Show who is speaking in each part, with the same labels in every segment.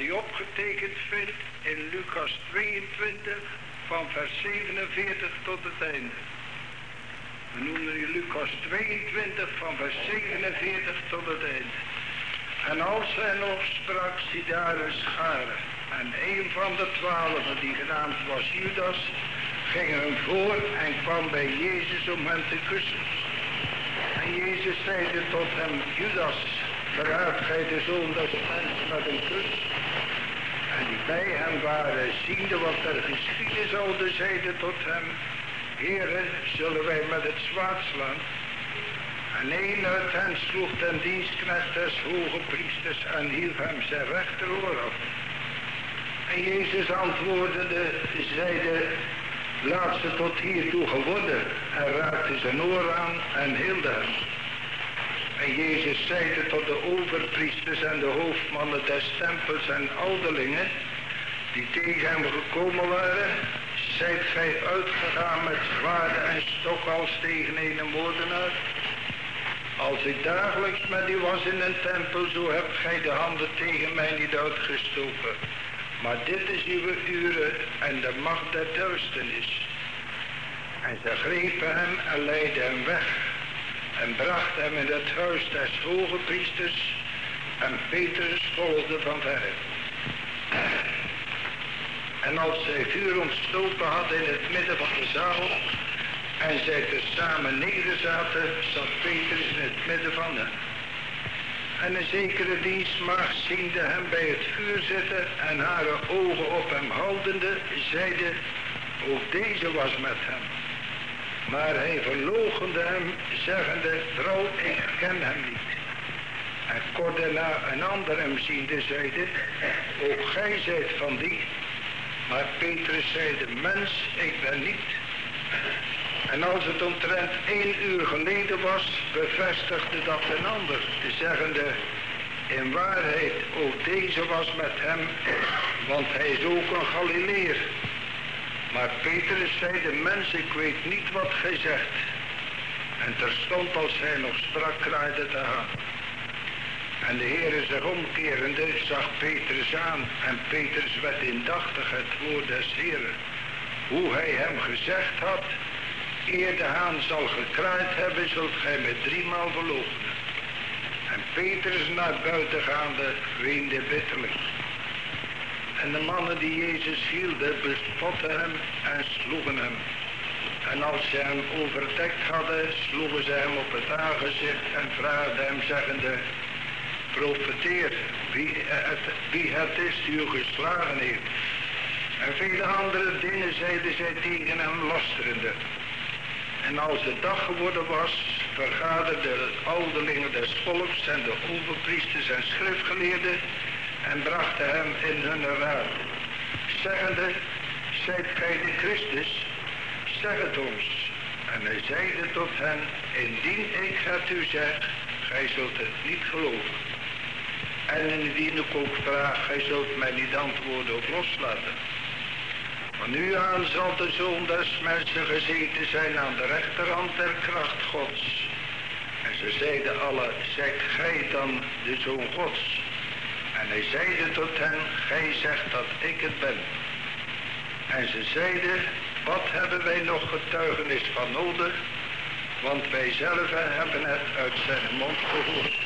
Speaker 1: u opgetekend vindt in Lucas 22 van vers 47 tot het einde. We noemen u Lucas 22 van vers 47 tot het einde. En als hij nog sprak, zie daar een. En een van de twaalfen, die genaamd was Judas, ging hem voor en kwam bij Jezus om hem te kussen. En Jezus zeide tot hem, Judas, verraadt gij de zoon des mensen met een kus? Die bij hem waren, ziende wat er geschieden zoude, zeide tot hem, Heere, zullen wij met het zwaard slaan? En een uit hen sloeg ten dienstknecht des hoge priesters en hief hem zijn rechteroor af. En Jezus antwoordde, zeide, laat ze tot hiertoe geworden. En raakte zijn oor aan en hielde hem. Jezus zeide tot de overpriesters en de hoofdmannen des tempels en ouderlingen, die tegen hem gekomen waren, zijt gij uitgegaan met zwaarden en stok als tegen een moordenaar? Als ik dagelijks met u was in een tempel, zo hebt gij de handen tegen mij niet uitgestoken. Maar dit is uw uren en de macht der duisternis. En ze grepen hem en leidden hem weg en brachten hem in het huis des hoge priesters en Petrus volgde van verre. En als zij vuur ontstoken hadden in het midden van de zaal en zij tezamen nederzaten, zat Petrus in het midden van hen. En een zekere dienstmaagd ziende hem bij het vuur zitten en haar ogen op hem houdende, zeide, ook deze was met hem. Maar hij verloochende hem, zeggende, vrouw, ik ken hem niet. En kort daarna een ander hem ziende, zeide, ook gij zijt van die. Maar Petrus zeide, mens, ik ben niet. En als het omtrent één uur geleden was, bevestigde dat een ander, zeggende, in waarheid, ook deze was met hem, want hij is ook een Galileer. Maar Petrus zei, de mens, ik weet niet wat gij zegt. En terstond als hij nog sprak, kraaide de haan. En de Heere zich omkerende zag Petrus aan en Petrus werd indachtig het woord des Heeren. Hoe hij hem gezegd had, eer de haan zal gekraaid hebben, zult gij met driemaal verloochenen. En Petrus naar buiten gaande weende bitterlijk. En de mannen die Jezus hielden bespotten hem en sloegen hem. En als ze hem overdekt hadden, sloegen ze hem op het aangezicht en vraagden hem zeggende, profeteer wie het, wie het is die u geslagen heeft. En vele andere dingen zeiden zij tegen hem lasterende. En als het dag geworden was, vergaderden het ouderlingen des volks en de overpriesters en schriftgeleerden en brachten hem in hun raad, zeggende, zijt gij de Christus, zeg het ons. En hij zeide tot hen, indien ik het u zeg, gij zult het niet geloven. En indien ik ook vraag, gij zult mij niet antwoorden of loslaten. Van nu aan zal de zoon des mensen gezeten zijn aan de rechterhand der kracht gods. En ze zeiden alle, zeg gij dan de zoon gods. En hij zeide tot hen, gij zegt dat ik het ben. En ze zeiden, wat hebben wij nog getuigenis van nodig? Want wij zelf hebben het uit zijn mond gehoord.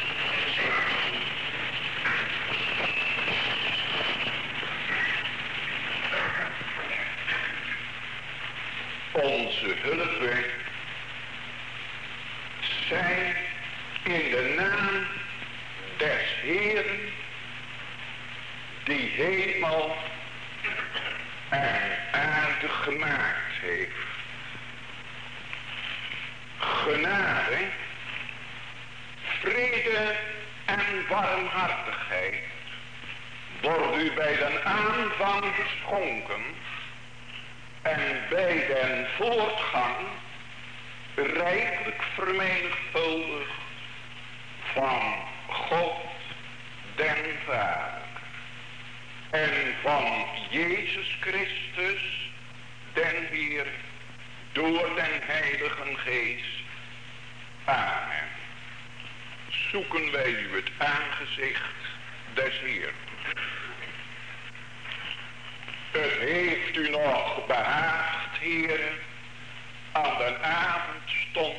Speaker 2: Onze hulp zijn in de naam des Heeren hemel en aarde gemaakt heeft. Genade, vrede en warmhartigheid wordt u bij den aanvang geschonken en bij den voortgang rijkelijk vermenigvuldigd van God den Vader en van Jezus Christus, den Heer, door den Heiligen Geest. Amen. Zoeken wij u het aangezicht des Heer. Het heeft u nog behaagd, heer, aan de avondstond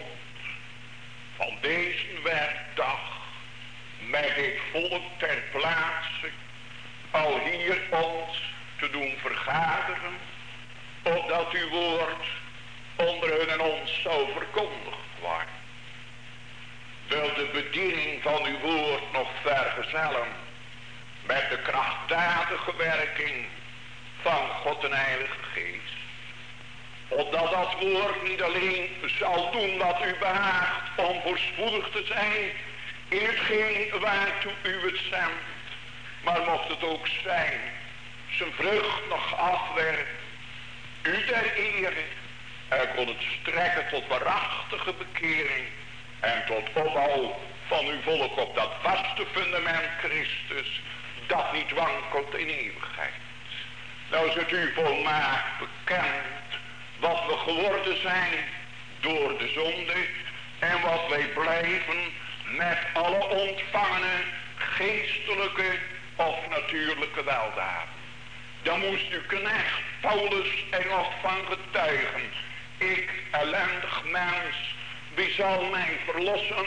Speaker 2: van deze werkdag, met ik volk ter plaatse al hier ons te doen vergaderen, opdat uw woord onder hun en ons zou verkondigd worden. Wil de bediening van uw woord nog vergezellen met de krachtdadige werking van God en Heilige Geest. Opdat dat woord niet alleen zal doen wat u behaagt om voorspoedig te zijn in hetgeen waartoe u het zendt. Maar mocht het ook zijn, zijn vrucht nog afwerkt, u ter ere, en kon het strekken tot waarachtige bekering en tot opbouw van uw volk op dat vaste fundament Christus, dat niet wankelt in eeuwigheid. Nou is het u volmaakt bekend wat we geworden zijn door de zonde en wat wij blijven met alle ontvangene geestelijke of natuurlijke weldaden. Dan moest u knecht Paulus er nog van getuigen. Ik, ellendig mens, wie zal mij verlossen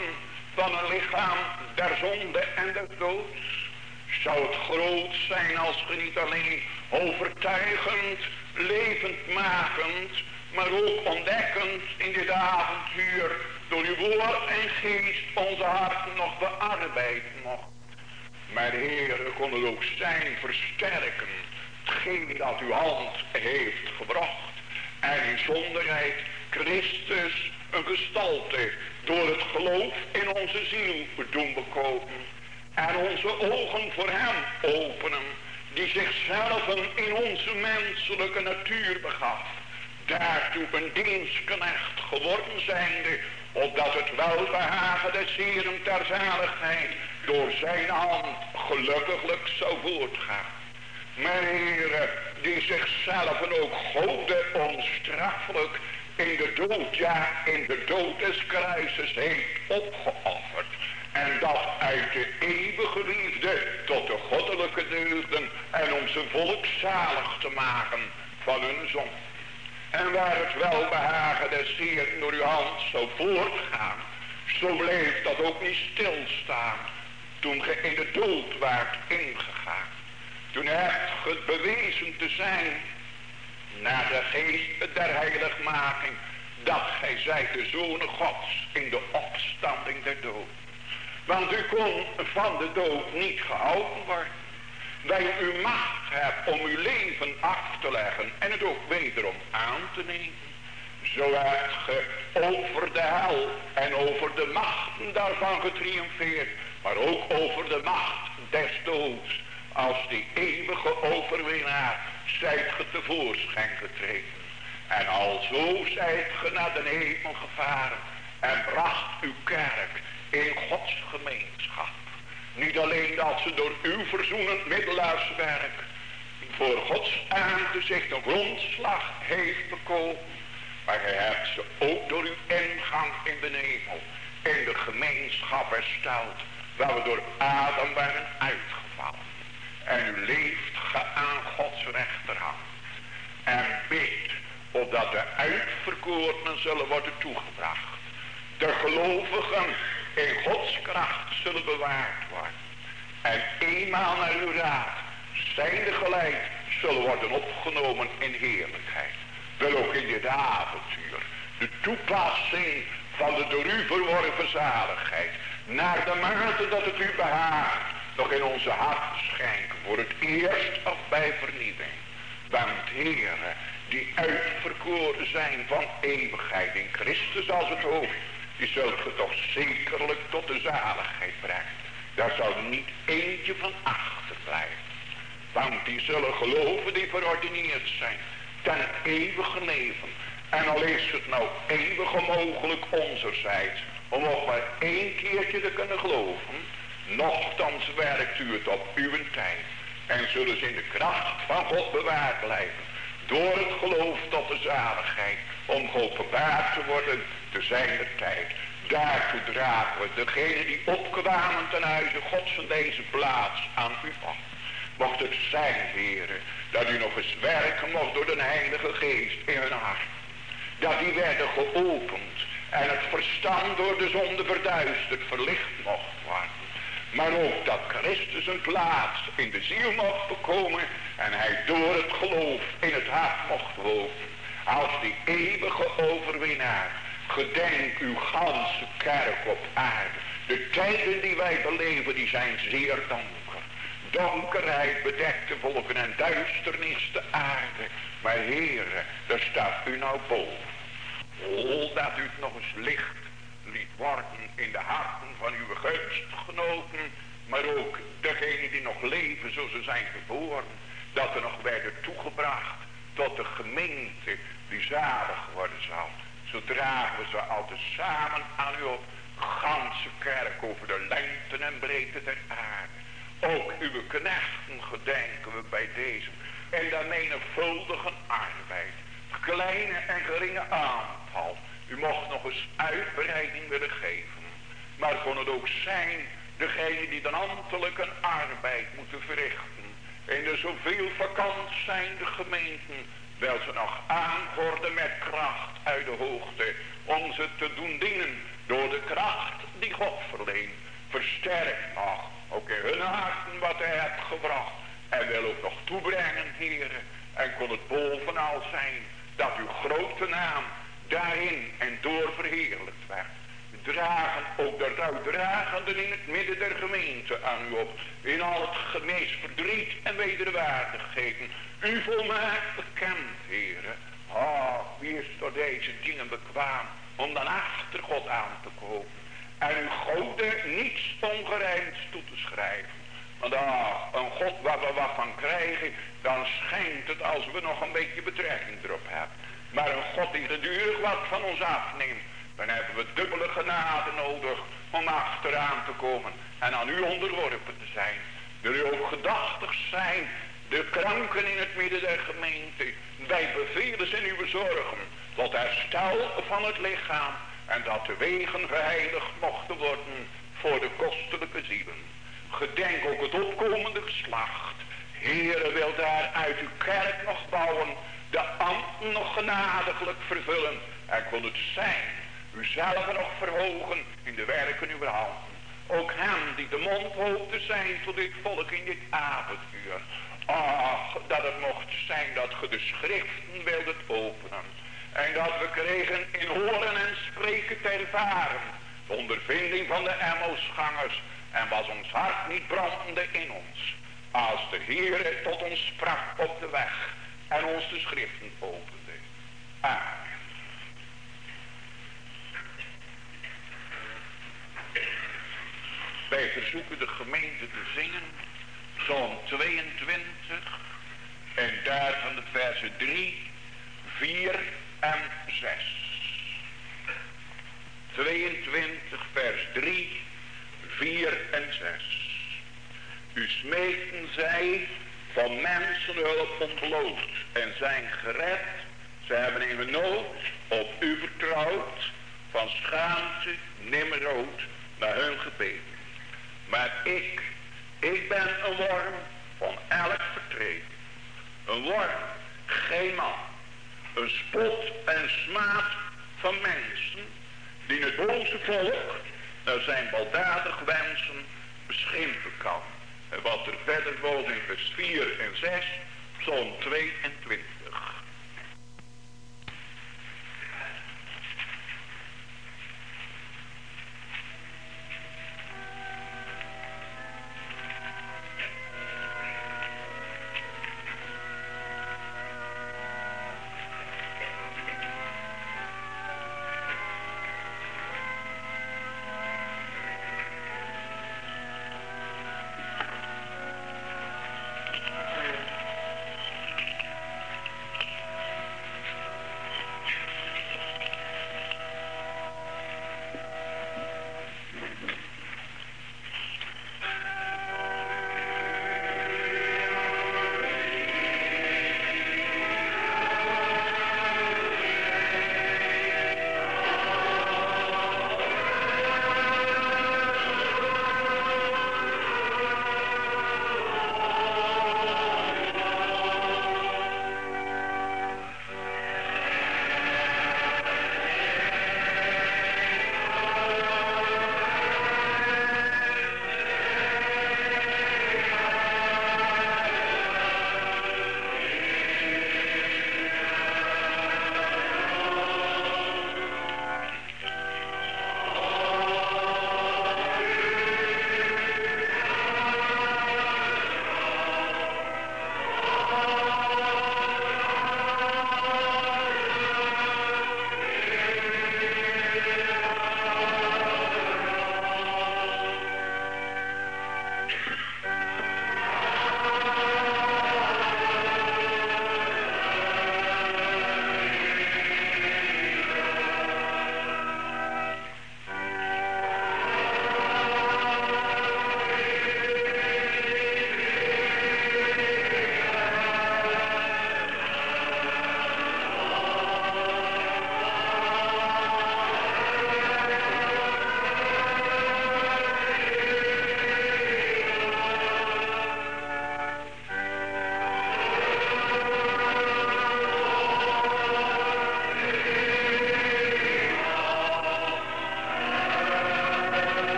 Speaker 2: van een lichaam der zonde en des doods? Zou het groot zijn als ge niet alleen overtuigend, levendmakend, maar ook ontdekkend in dit avontuur door uw woord en geest onze harten nog bearbeiden mocht. Maar Heer, kon het ook zijn versterken, hetgeen dat uw hand heeft gebracht. En in zonderheid Christus een gestalte door het geloof in onze ziel doen bekomen. En onze ogen voor hem openen, die zichzelf in onze menselijke natuur begaf. Daartoe een dienstknecht geworden zijnde, opdat het welbehagen des Heren ter zaligheid door zijn hand gelukkiglijk zou voortgaan. Maar Heere, die zichzelf ook goden onstraffelijk in de dood, in de dood des kruises heeft opgeofferd. En dat uit de eeuwige liefde tot de goddelijke deugden en om zijn volk zalig te maken van hun zon. En waar het welbehagen des Heer door uw hand zou voortgaan, zo bleef dat ook niet stilstaan toen ge in de dood waart ingegaan. Toen hebt ge bewezen te zijn naar de geest der heiligmaking dat gij zijt de zonen gods in de opstanding der dood. Want u kon van de dood niet gehouden worden. Wij u macht hebt om uw leven af te leggen en het ook wederom aan te nemen. Zo hebt ge over de hel en over de machten daarvan getriomfeerd. Maar ook over de macht des doods. Als die eeuwige overwinnaar zijt ge tevoorschijn getreden. En alzo zijt ge naar de hemel gevaren. En bracht uw kerk in Gods gemeenschap. Niet alleen dat ze door uw verzoenend middelaarswerk voor Gods aangezicht een grondslag heeft bekomen. Maar gij hebt ze ook door uw ingang in de hemel in de gemeenschap hersteld. Waar we door Adam waren uitgevallen. En u leeft ge aan Gods rechterhand. En bidt opdat de uitverkorenen zullen worden toegebracht. De gelovigen in Gods kracht zullen bewaard worden. En eenmaal naar uw raad, zijnde geleid, zullen worden opgenomen in heerlijkheid. Wel ook in dit avontuur. De toepassing van de door u verworven zaligheid. Naar de mate dat het u behaagt. Nog in onze harten schenken. Voor het eerst of bij vernieuwing. Want heren, die uitverkoren zijn van eeuwigheid in Christus als het hoofd die zult ge toch zekerlijk tot de zaligheid brengen. Daar zal niet eentje van achterblijven. Want die zullen geloven die verordineerd zijn. Ten eeuwige leven. En al is het nou eeuwig onmogelijk onzerzijds. Om ook maar één keertje te kunnen geloven. Nochtans werkt u het op uw tijd. En zullen ze in de kracht van God bewaard blijven. Door het geloof tot de zaligheid. Om geopenbaard te worden te zijner tijd. Daartoe dragen we degene die opkwamen ten huize gods van deze plaats aan u af. Mocht het zijn, heren, dat u nog eens werken mocht door de heilige geest in hun hart. dat die werden geopend en het verstand door de zonde verduisterd verlicht mocht worden. Maar ook dat Christus een plaats in de ziel mocht bekomen en hij door het geloof in het hart mocht wonen. Als die eeuwige overwinnaar. Gedenk uw ganse kerk op aarde. De tijden die wij beleven die zijn zeer donker. Donkerheid bedekt de volken en duisternis de aarde. Maar heren, daar staat u nou boven. Dat u het nog eens licht liet worden in de harten van uw gunstgenoten. Maar ook degenen die nog leven zoals ze zijn geboren. Dat er nog werden toegebracht tot de gemeente die zalig worden zal. Zo dragen we ze altijd samen aan u op. Ganse kerk over de lengte en breedte der aarde. Ook uw knechten gedenken we bij deze. En dat menigvuldige arbeid. Kleine en geringe aantal. U mocht nog eens uitbreiding willen geven. Maar kon het ook zijn, degene die dan ambtelijk een arbeid moeten verrichten. In de zoveel vakant zijnde gemeenten, wel ze nog aanvorden met kracht uit de hoogte, om ze te doen dienen door de kracht die God verleent. Versterk nog, ook in hun harten wat hij hebt gebracht. En wil ook nog toebrengen, heren. En kon het bovenal zijn dat uw grote naam daarin en door verheerlijkt werd. Dragen ook de rouwdragenden in het midden der gemeente aan u op. In al het gemees verdriet en wederwaardigheden. U volmaakt bekend, heren. Ah, wie is door deze dingen bekwaam om dan achter God aan te komen. En uw goden niets ongerijmds toe te schrijven. Ah, een God waar we wat van krijgen, dan schijnt het als we nog een beetje betrekking erop hebben. Maar een God die gedurig wat van ons afneemt, dan hebben we dubbele genade nodig om achteraan te komen en aan u onderworpen te zijn. Wil u ook gedachtig zijn, de kranken in het midden der gemeente, wij bevelen ze in uw zorgen, tot herstel van het lichaam en dat de wegen geheiligd mochten worden voor de kostelijke zielen. Gedenk ook het opkomende geslacht. Heere wil daar uit uw kerk nog bouwen de ambten nog genadiglijk vervullen. En kon het zijn, uzelf nog verhogen in de werken uw handen. Ook hem die de mond hoopt te zijn voor dit volk in dit avonduur. Ach, dat het mocht zijn dat ge de schriften wildet openen. En dat we kregen in horen en spreken te ervaren. De ondervinding van de Emmelsgangers. En was ons hart niet brandende in ons. Als de Heer tot ons sprak op de weg en ons de schriften opende. Amen. Wij verzoeken de gemeente te zingen, Psalm 22 en daarvan de versen 3, 4 en 6. 22 vers 3, 4 en 6. U smeekten zij van mensenhulp ontbloot en zijn gered. Ze hebben in nood op u vertrouwd, van schaamte nimmer rood naar hun gebed. Maar ik, ik ben een worm van elk vertreed. Een worm, geen man. Een spot en smaad van mensen die het boze volk naar zijn baldadig wensen beschimpen kan. Wat er verder was in vers 4 en 6, Psalm 22.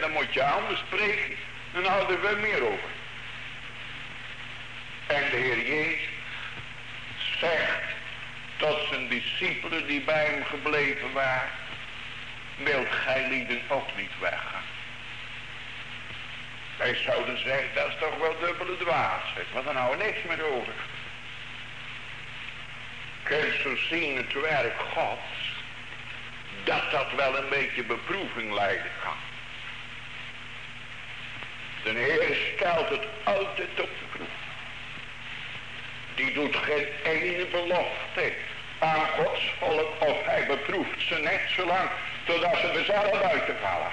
Speaker 2: Dan moet je anders spreken. Dan houden we meer over. En de Heer Jezus zegt tot zijn discipelen die bij hem gebleven waren. Wilt gij lieden ook niet weggaan? Wij zouden zeggen, dat is toch wel dubbele dwaasheid. Want dan houden we niks meer over. Kun zo zien het werk Gods. Dat dat wel een beetje beproeving leiden kan. De Heer stelt het altijd op de proef. Die doet geen ene belofte aan Gods volk of hij beproeft ze net zo lang totdat ze er zelf buiten vallen.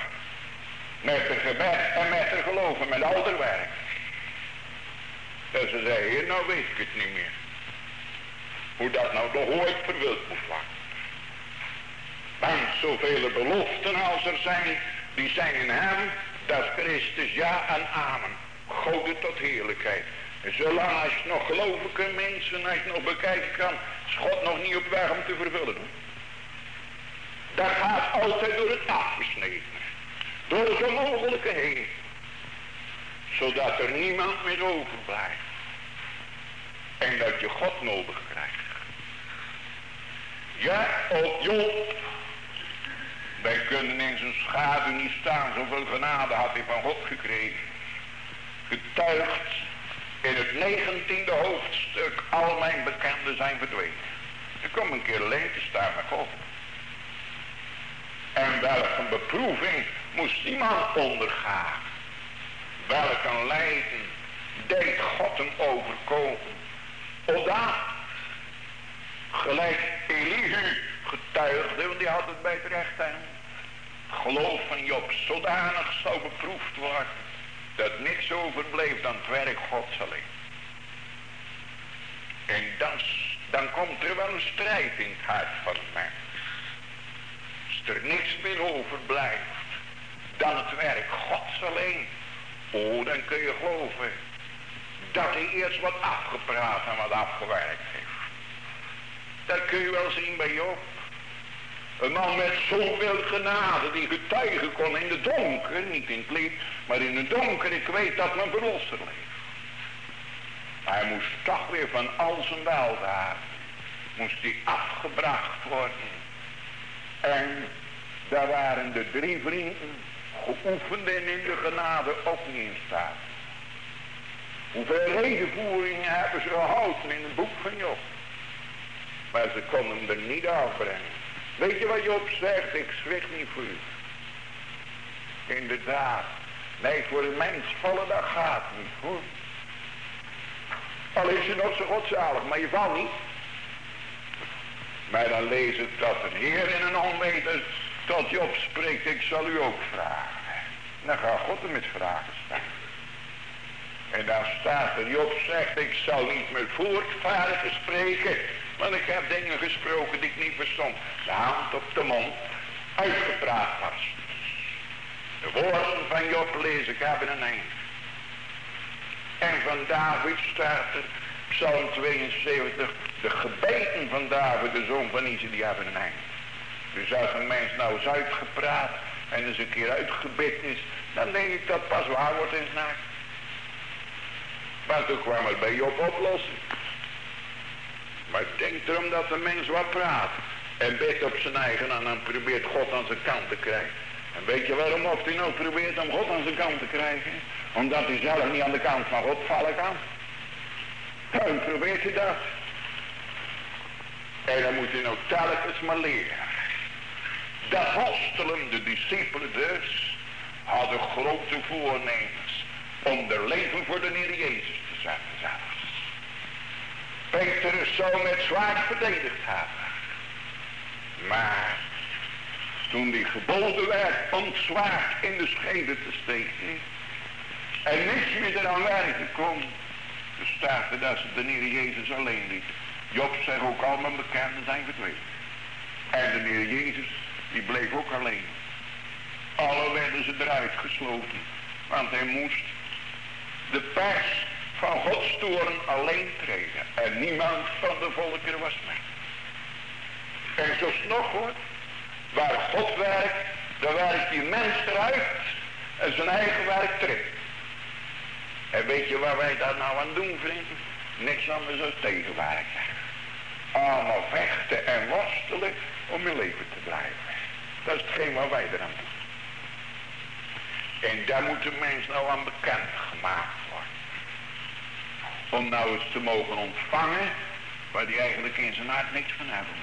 Speaker 2: Met de gebed en met de geloven, met al het werk. En ze zei, hier nou weet ik het niet meer. Hoe dat nou toch ooit verwild moet worden. Want zoveel beloften als er zijn, die zijn in hem, dat Christus ja en amen. Goden tot heerlijkheid. En zolang als je nog geloven kunt mensen, als je nog bekijken kan, is God nog niet op weg om te vervullen. Dat gaat altijd door het afgesneden. Door het onmogelijke heen. Zodat er niemand meer overblijft. En dat je God nodig krijgt. Ja, op Job. Wij kunnen in zijn schaduw niet staan. Zoveel genade had hij van God gekregen. Getuigd in het negentiende hoofdstuk. Al mijn bekenden zijn verdwenen. Er komt een keer alleen te staan met God. En welke beproeving moest iemand ondergaan. Welke lijden deed God hem overkomen. Opdat, gelijk Elihu getuigde, want die had het bij het recht. Geloof van Job zodanig zou beproefd worden, dat niks overbleef dan het werk Gods alleen. En dan, dan komt er wel een strijd in het hart van de mens. Als er niks meer overblijft, dan het werk Gods alleen. Oh, dan kun je geloven dat hij eerst wat afgepraat en wat afgewerkt heeft. Dat kun je wel zien bij Job. Een man met zoveel genade die getuigen kon in de donker, niet in het licht, maar in de donker, ik weet dat mijn verlosser leeft. Hij moest toch weer van al zijn weldaad, moest hij afgebracht worden. En daar waren de drie vrienden geoefend en in de genade ook niet in staat. Hoeveel redenvoeringen hebben ze gehouden in het boek van Job. Maar ze konden hem er niet afbrengen. Weet je wat Job zegt? Ik zwicht niet voor u. Inderdaad. Nee, voor een mens vallen dat gaat niet hoor. Al is je nog zo godzalig, maar je valt niet. Maar dan lees het dat een Heer in een onweten tot Job spreekt, ik zal u ook vragen. Dan gaat God er met vragen staan. En dan staat er, Job zegt, ik zal niet meer voortvaardig spreken, want ik heb dingen gesproken die ik niet verstond. De hand op de mond, uitgepraat was. De woorden van Job lees ik hebben een eind. En van David staat er, Psalm 72, de gebeten van David, de zoon van Ise, die hebben een eind. Dus als een mens nou eens uitgepraat en eens een keer uitgebid is, dan denk ik dat pas waar wordt in snaak. Maar toen kwam het bij Job oplossen. Maar denk erom dat de mens wat praat. En bidt op zijn eigen en dan probeert God aan zijn kant te krijgen. En weet je waarom of hij nou probeert om God aan zijn kant te krijgen? Omdat hij zelf niet aan de kant van God vallen kan. Dan probeert hij dat. En dan moet je nou telkens maar leren. De apostelen, de discipelen dus, hadden grote voornemens om de leven voor de Heer Jezus te zetten. Petrus zou met zwaard verdedigd hebben. Maar toen die geboden werd om zwaard in de schede te steken en niks meer eraan werken kon, dan staat er dat ze de Heer Jezus alleen liet. Job zegt ook al mijn bekenden zijn verdwenen. En de Heer Jezus, die bleef ook alleen. Alle werden ze eruit gesloten. Want hij moest de pers van Gods toren alleen treden. En niemand van de volkeren was mee. En zo nog hoor, waar God werkt, dan werkt die mens eruit en zijn eigen werk terug. En weet je waar wij daar nou aan doen, vrienden? Niks anders dan tegenwerken. Allemaal vechten en worstelen om in leven te blijven. Dat is hetgeen wat wij eraan doen. En daar moet de mens nou aan bekend gemaakt. Om nou eens te mogen ontvangen waar die eigenlijk in zijn hart niks van hebben.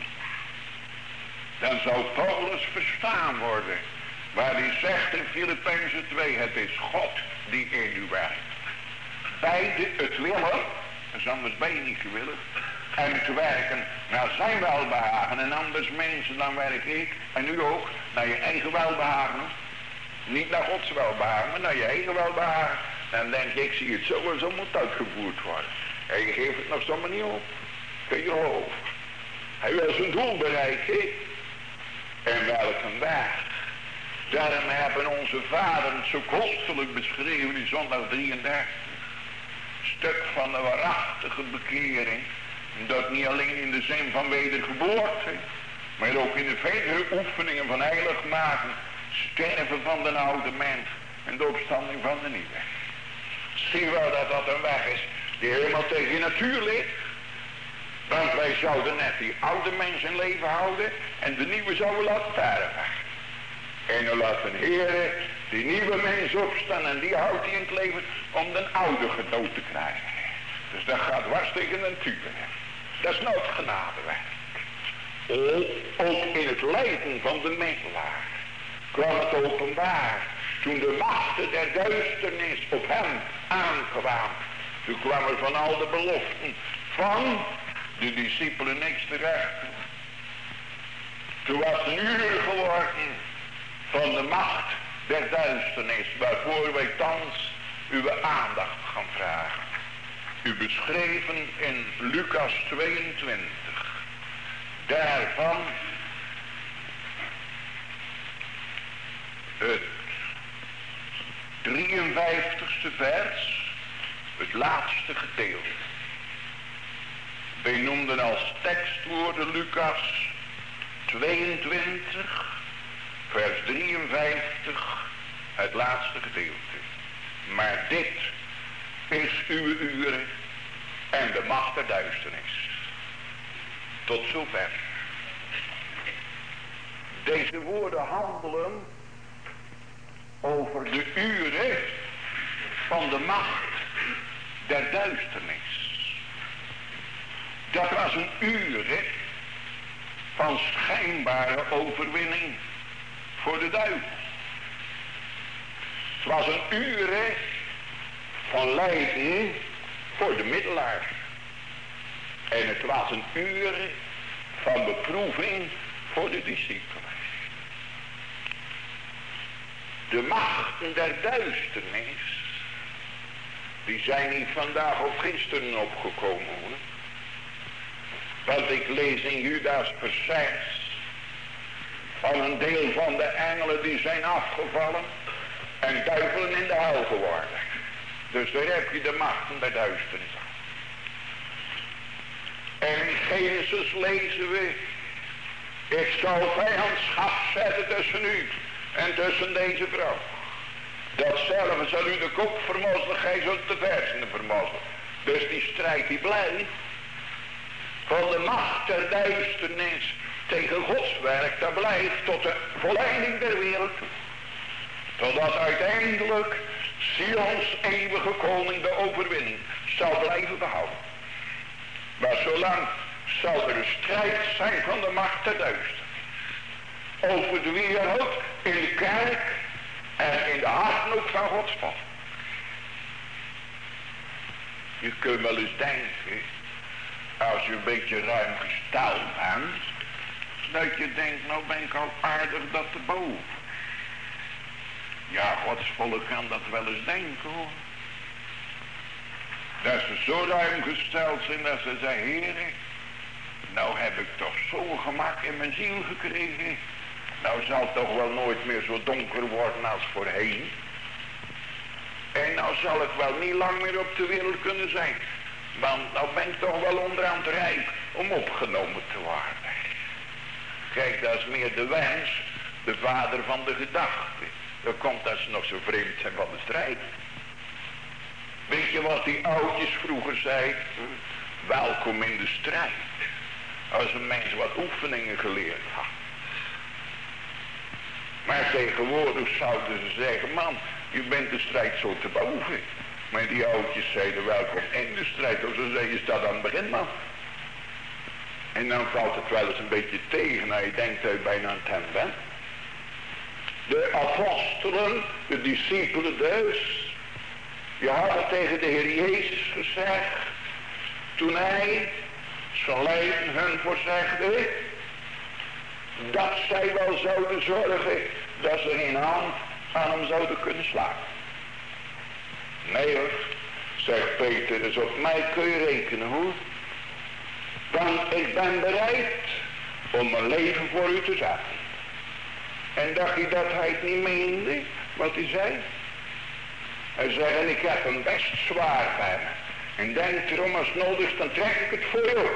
Speaker 2: Dan zou Paulus verstaan worden. Waar hij zegt in Filippenzen 2, het is God die in u werkt. Beide het willen, dus anders ben je niet gewillig. En te werken naar zijn welbehagen en anders mensen dan werk ik. En nu ook naar je eigen welbehagen. Niet naar Gods welbehagen, maar naar je eigen welbehagen. Dan denk ik zie het zo en zo moet uitgevoerd worden. En je geeft het nog zomaar niet op. Kun je geloven. Hij wil zijn doel bereiken. En welke weg. Daarom hebben onze vaderen zo kostelijk beschreven in zondag 33. Stuk van de waarachtige bekering. Dat niet alleen in de zin van wedergeboorte. Maar ook in de vele oefeningen van heilig maken sterven van de oude mens en de opstanding van de nieuwe. Zie wel dat dat een weg is die helemaal tegen je natuur ligt. Want wij zouden net die oude mens in leven houden en de nieuwe zouden laten sterven. En dan laat een Heer die nieuwe mens opstaan en die houdt hij in het leven om de oude gedood te krijgen. Dus dat gaat dwars tegen de natuur. Dat is het genadewerk. Ook in het lijden van de middelaar kwam openbaar. Toen de machten der duisternis op hem aankwamen. Toen kwam er van al de beloften van de discipelen niks terecht. Toen was een uur geworden van de macht der duisternis. Waarvoor wij thans uw aandacht gaan vragen. U beschreven in Lucas 22. Daarvan het 53ste vers, het laatste gedeelte. Wij noemden als tekstwoorden Lucas 22, vers 53, het laatste gedeelte. Maar dit is uw uren en de macht der duisternis. Tot zover. Deze woorden handelen over de uren van de macht der duisternis. Dat was een uren van schijnbare overwinning voor de duivel. Het was een uren van lijden voor de middelaar. En het was een uur van beproeving voor de discipelen. De machten der duisternis, die zijn niet vandaag of gisteren opgekomen hoor. Want ik lees in Judas 6 van een deel van de engelen die zijn afgevallen en duivelen in de hel geworden. Dus daar heb je de machten der duisternis aan. En in Genesis lezen we, ik zal vijandschap zetten tussen u en tussen deze vrouw. Datzelfde zal u de kop vermozzelen, gij zult de versenen vermozzelen. Dus die strijd die blijft van de macht der duisternis tegen Gods werk, dat blijft tot de volleiding der wereld Totdat uiteindelijk Sions eeuwige koning de overwinning zal blijven behouden. Maar zolang zal er een strijd zijn van de macht te duister. Over de wereld, in de kerk en in de harten van Gods. Je kunt wel eens denken, als je een beetje ruim gesteld bent, dat je denkt, nou ben ik al aardig dat te boven. Ja, Gods kan dat wel eens denken hoor. Dat ze zo ruim gesteld zijn dat ze zeggen, heren, nou heb ik toch zo gemak in mijn ziel gekregen. Nou zal het toch wel nooit meer zo donker worden als voorheen. En nou zal ik wel niet lang meer op de wereld kunnen zijn. Want nou ben ik toch wel onderaan het rijk om opgenomen te worden. Kijk, dat is meer de wens, de vader van de gedachte. Dan komt dat ze nog zo vreemd zijn van de strijd. Weet je wat die oudjes vroeger zei? Welkom in de strijd. Als een mens wat oefeningen geleerd had. Maar tegenwoordig zouden ze zeggen, man, je bent de strijd zo te boven. Maar die oudjes zeiden welkom in de strijd. Of ze zeiden, je staat aan het begin, man. En dan valt het wel eens een beetje tegen. Nou, je denkt dat je bijna aan het hem bent. De apostelen, de discipelen dus. Je had het tegen de Heer Jezus gezegd. Toen hij zijn leven hun voorzegde. Dat zij wel zouden zorgen dat ze geen hand aan hem zouden kunnen slaan. Nee hoor, zegt Peter, dus op mij kun je rekenen hoor. Want ik ben bereid om mijn leven voor u te zetten. En dacht je dat hij het niet meende, wat hij zei? Hij zei, en ik heb hem best zwaar bij. En denk erom, als nodig, dan trek ik het voor jou.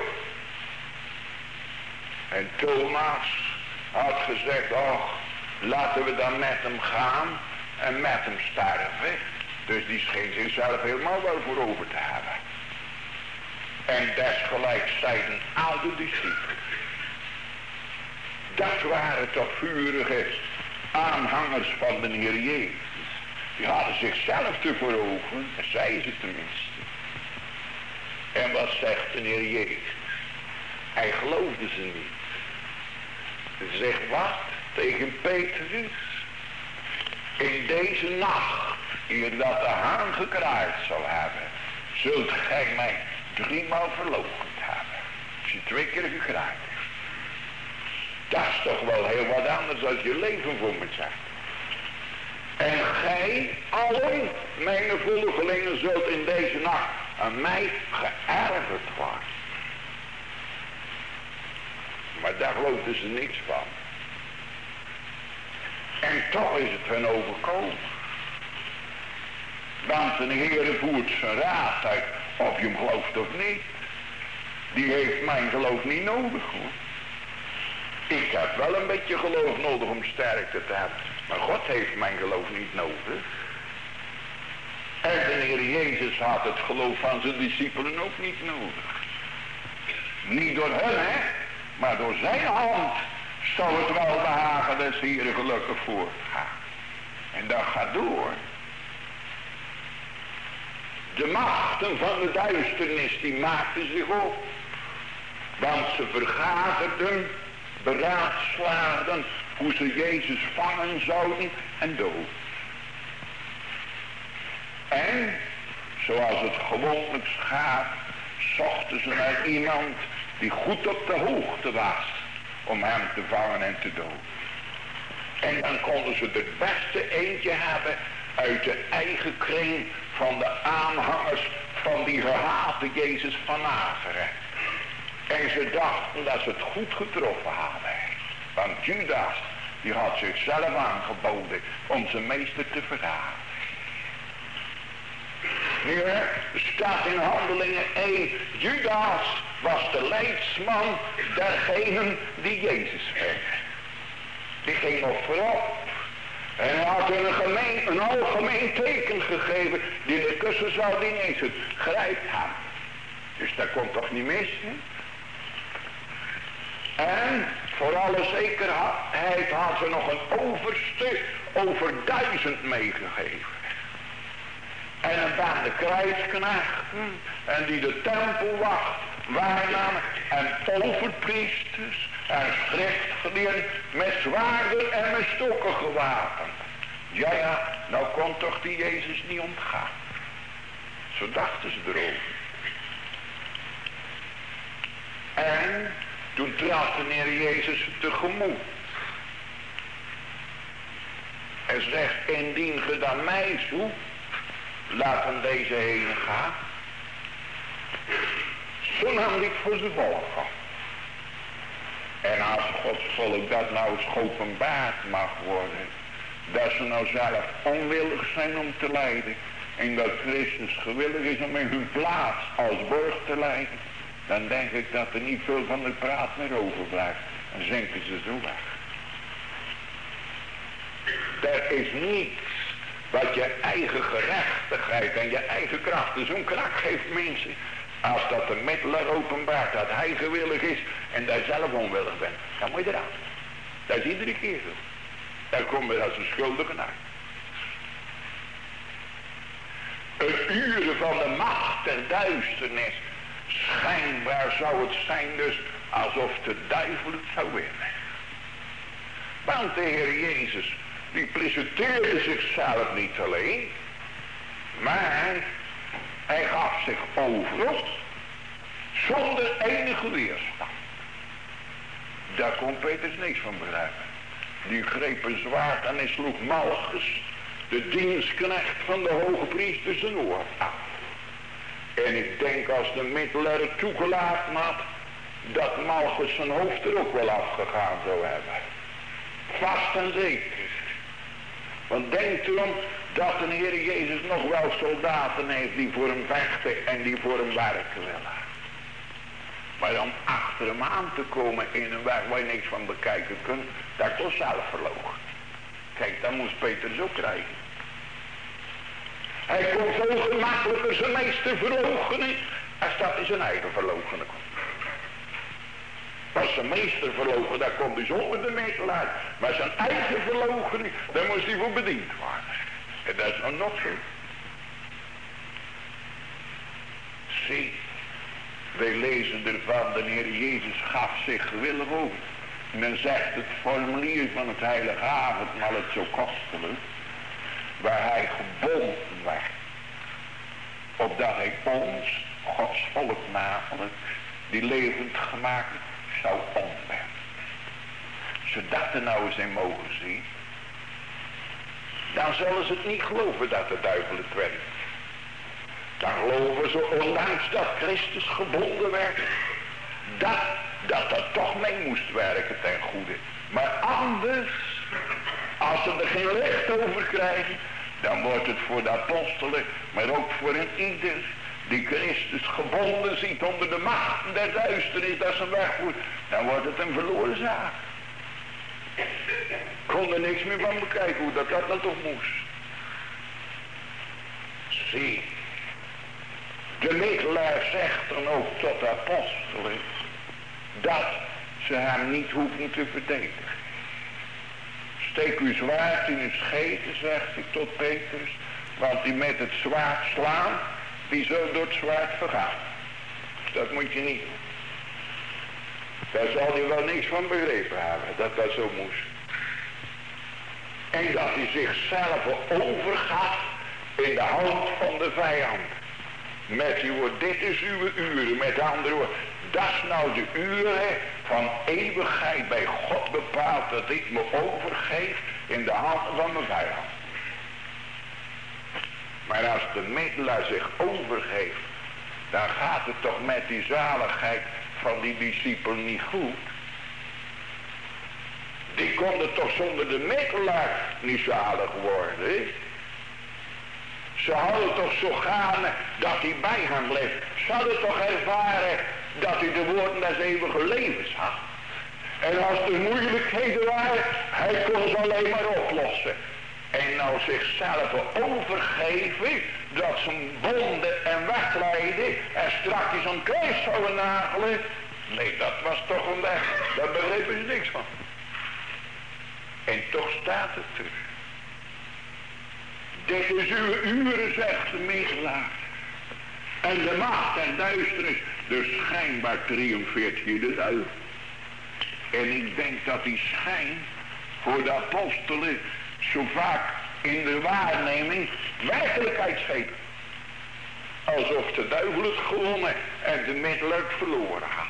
Speaker 2: En Thomas had gezegd, och, laten we dan met hem gaan en met hem sterven. Dus die scheen zichzelf helemaal wel voor over te hebben. En desgelijks zeiden al de discipelen. Dat waren toch vurige aanhangers van de Heer Jezus. Die hadden zichzelf te dat zeiden ze tenminste. En wat zegt de Heer Jezus? Hij geloofde ze niet. Zeg wat tegen Petrus? In deze nacht, eer dat de haan gekraaid zal hebben, zult gij mij driemaal verloochend hebben. Als je twee keer gekraaid. Dat is toch wel heel wat anders als je leven voor me zegt. En gij, allen mijn volgelingen, zult in deze nacht aan mij geërgerd worden. Maar daar geloofden ze niks van. En toch is het hun overkomen. Want de Heer voert zijn raad uit, of je hem gelooft of niet. Die heeft mijn geloof niet nodig hoor. Ik heb wel een beetje geloof nodig om sterkte te hebben. Maar God heeft mijn geloof niet nodig. En de Heer Jezus had het geloof van zijn discipelen ook niet nodig. Niet door hen, hè, maar door zijn hand zou het wel behagen des Heeren gelukkig voortgaan. En dat gaat door. De machten van de duisternis die maakten zich op. Want ze vergaderden, beraadslaagden hoe ze Jezus vangen zouden en dood. En, zoals het gewoonlijk gaat, zochten ze naar iemand die goed op de hoogte was om hem te vangen en te doden. En dan konden ze het beste eentje hebben uit de eigen kring van de aanhangers van die gehate Jezus van Nazareth. En ze dachten dat ze het goed getroffen hadden. Want Judas, die had zichzelf aangeboden om zijn meester te verraden. Nu staat in handelingen 1, Judas was de leidsman dergenen die Jezus werden. Die ging nog voorop. En hij had een, gemeen, een algemeen teken gegeven die de kussen zou ineens het grijpt hebben. Dus dat komt toch niet mis? En voor alle zekerheid had ze nog een overste over duizend meegegeven. En een bende kruisknechten en die de tempel wacht waarnamen en toverpriesters en schriftgeleerden met zwaarden en met stokken gewapend. Ja, ja, nou kon toch die Jezus niet ontgaan. Zo dachten ze erover. En toen trad de Heer Jezus tegemoet. En zegt, indien ge dan mij zoekt, laten deze heen gaan. Zo nam ik voor ze volgen. En als Gods volk dat nou eens geopenbaard mag worden, dat ze nou zelf onwillig zijn om te lijden, en dat Christus gewillig is om in hun plaats als borg te lijden, dan denk ik dat er niet veel van de praat meer overblijft. Dan zinken ze zo weg. Er is niets wat je eigen gerechtigheid en je eigen krachten zo'n kracht geeft mensen. Als dat de middelaar openbaart dat hij gewillig is en daar zelf onwillig bent. Dan moet je eraan. Dat is iedere keer zo. Daar kom je als een schuldige naar. Een uren van de macht der duisternis. Schijnbaar zou het zijn dus alsof de duivel het zou winnen. Want de Heer Jezus die presenteerde zichzelf niet alleen, maar hij gaf zich over zonder enige weerstand. Daar kon Peters niks van begrijpen. Die greep een zwaard en hij sloeg Malchus, de dienstknecht van de hoge priester, zijn oor af. En ik denk als de middelaar het toegelaten had, dat Malchus zijn hoofd er ook wel afgegaan zou hebben. Vast en zeker. Want denkt u om dat de Heer Jezus nog wel soldaten heeft die voor hem vechten en die voor hem werken willen. Maar om achter hem aan te komen in een weg waar je niks van bekijken kunt, dat zelf verlogen. Kijk, dat moest Peter zo krijgen. Hij kon veel gemakkelijker zijn meester verloochenen als dat hij zijn eigen verloochenen Was zijn meester verlogen, daar komt hij zonder de uit. Maar zijn eigen verlogen, daar moest hij voor bediend worden. En dat is nou nog zo. Zie, wij lezen ervan, de Heer Jezus gaf zich gewillig over. En dan zegt het formulier van het heilige avondmaal het zo kostelijk. Waar hij gebonden werd. Opdat hij ons, Gods volk namelijk, die levend gemaakt zou omgaan. Zodat er nou eens in mogen zien. Dan zullen ze het niet geloven dat de duivel het werkt. Dan geloven ze, ondanks dat Christus gebonden werd, dat, dat dat toch mee moest werken ten goede. Maar anders, als ze er geen recht over krijgen, dan wordt het voor de apostelen, maar ook voor een ieder die Christus gebonden ziet onder de macht der duisternis dat ze wegvoert, dan wordt het een verloren zaak. Kon er niks meer van bekijken hoe dat dat dan toch moest. Zie, de middelaar zegt dan ook tot de apostelen dat ze hem niet hoeven te verdedigen. Steek uw zwaard in uw scheten, zegt hij tot Petrus, want die met het zwaard slaan, die zo door het zwaard vergaan. Dat moet je niet doen. Daar zal hij wel niks van begrepen hebben, dat dat zo moest. En dat hij zichzelf overgaat in de hand van de vijand. Met die woord, dit is uw uren, met andere woorden. Dat is nou de uren van eeuwigheid bij God bepaald dat ik me overgeef in de handen van de vijand. Maar als de middelaar zich overgeeft, dan gaat het toch met die zaligheid van die discipel niet goed. Die konden toch zonder de middelaar niet zalig worden. Ze hadden toch zo gaan dat hij bij hen bleef. Ze hadden toch ervaren dat hij de woorden des eeuwige levens had. En als er moeilijkheden waren, hij kon ze alleen maar oplossen. En nou zichzelf overgeven, dat ze bonden en wegleiden en strakjes een kruis zouden nagelen. Nee, dat was toch een weg. Daar begrepen ze niks van. En toch staat het er. Dit is uw uren, zegt de. En de macht en duisternis, Dus schijnbaar triomfeert hier de duivel. En ik denk dat die schijn voor de apostelen zo vaak in de waarneming werkelijkheid geeft. Alsof de duivel het gewonnen en de middelen verloren had.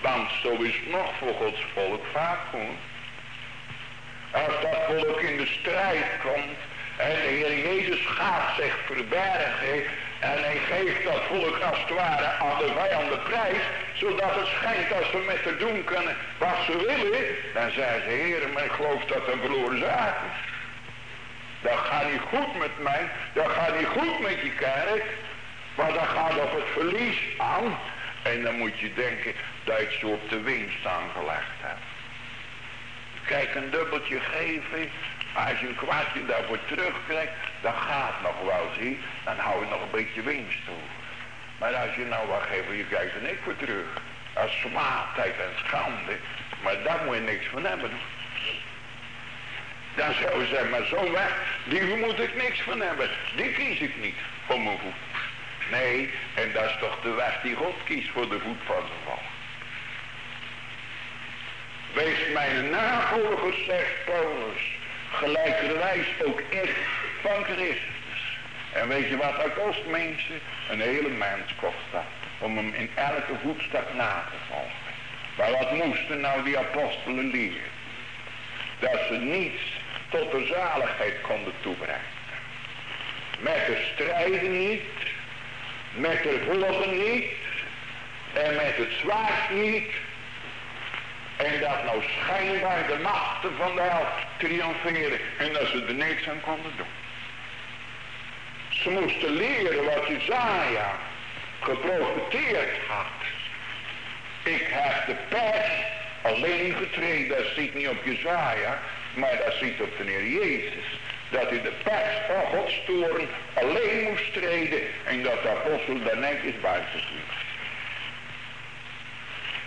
Speaker 2: Want zo is nog voor Gods volk vaak gewoon. Als dat volk in de strijd komt en de Heer Jezus gaat zich verbergen en hij geeft dat volk als het ware aan de vijanden prijs, zodat het schijnt als ze met te doen kunnen wat ze willen, dan zeggen ze, Heer, maar ik geloof dat een verloren zaak is. Dat gaat niet goed met mij, dat gaat niet goed met je kerk, maar dat gaat op het verlies aan. En dan moet je denken dat je zo op de winst aangelegd hebt. Kijk, een dubbeltje geven, als je een kwartje daarvoor terugkrijgt, dan gaat nog wel, zie. Dan hou je nog een beetje winst toe. Maar als je nou wat geeft, je krijgt er niks voor terug. Als smaadheid en schande. Maar daar moet je niks van hebben. Dan zou je zeggen, maar zo'n weg, die moet ik niks van hebben. Die kies ik niet voor mijn voet. Nee, en dat is toch de weg die God kiest voor de voet van zijn volk. Wees mijn navolgers, zegt Paulus, gelijkerwijs ook ik van Christus. En weet je wat dat kost mensen? Een hele mens kost. Om hem in elke voetstap na te volgen. Maar wat moesten nou die apostelen leren? Dat ze niets tot de zaligheid konden toebrengen. Met de strijden niet, met de volgen niet, en met het zwaard niet, en dat nou schijnbaar de machten van de hel triomferen. En dat ze er niks aan konden doen. Ze moesten leren wat Isaiah geprofiteerd had. Ik heb de pers alleen getreden. Dat ziet niet op Jezaja, maar dat ziet op de Heer Jezus. Dat hij de pers van Gods toren alleen moest treden. En dat de apostel daar netjes buiten.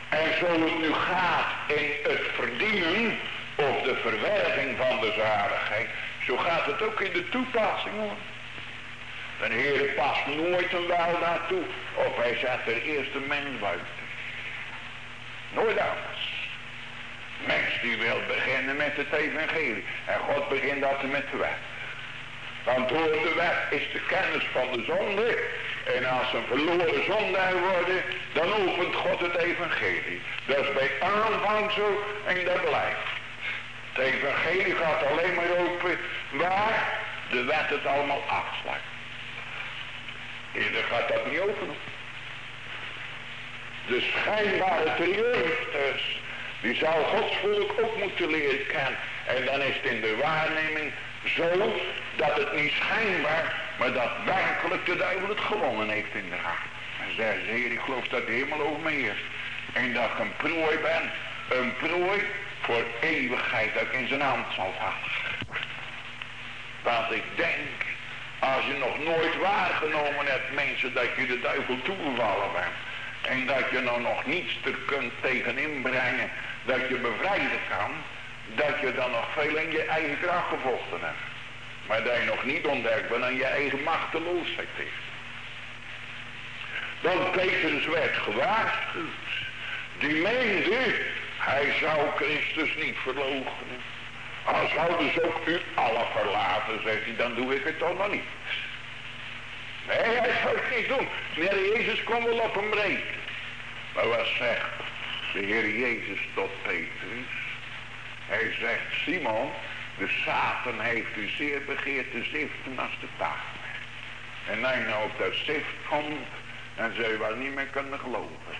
Speaker 2: En zo het nu gaat in het verdienen of de verwerving van de zaligheid, zo gaat het ook in de toepassing hoor. De Heer past nooit een wel naartoe of hij zet er eerst een mens buiten. Nooit anders. Mens die wil beginnen met het evangelie en God begint dat met de wet. Want door de wet is de kennis van de zonde en als een verloren zondaar worden, dan opent God het evangelie. Dat is bij aanvang zo en dat blijft. Het evangelie gaat alleen maar open waar de wet het allemaal afsluit. Eerder gaat dat niet open. De schijnbare triomf dus, die zou Gods volk ook moeten leren kennen. En dan is het in de waarneming zo dat het niet schijnbaar, maar dat werkelijk de duivel het gewonnen heeft in de hart. En ze, heer, ik geloof dat de hemel over me is. En dat ik een prooi ben, een prooi voor eeuwigheid dat ik in zijn hand zal vallen. Want ik denk, als je nog nooit waargenomen hebt, mensen, dat je de duivel toegevallen bent. En dat je nou nog niets er kunt tegen inbrengen, dat je bevrijden kan dat je dan nog veel in je eigen kracht gevochten hebt. Maar dat je nog niet ontdekt bent aan je eigen machteloosheid heeft. Dan Petrus werd gewaarschuwd. Die meende, hij zou Christus niet verloochenen. Als zouden ze ook u alle verlaten, zegt hij, dan doe ik het toch nog niet. Nee, hij zou het niet doen. Meneer Jezus kon wel op hem rekenen. Maar wat zegt de Heer Jezus tot Petrus? Hij zegt, Simon, de Satan heeft u zeer begeerd te ziften als de taal. En je nou op dat zift komt, dan zou je wel niet meer kunnen geloven.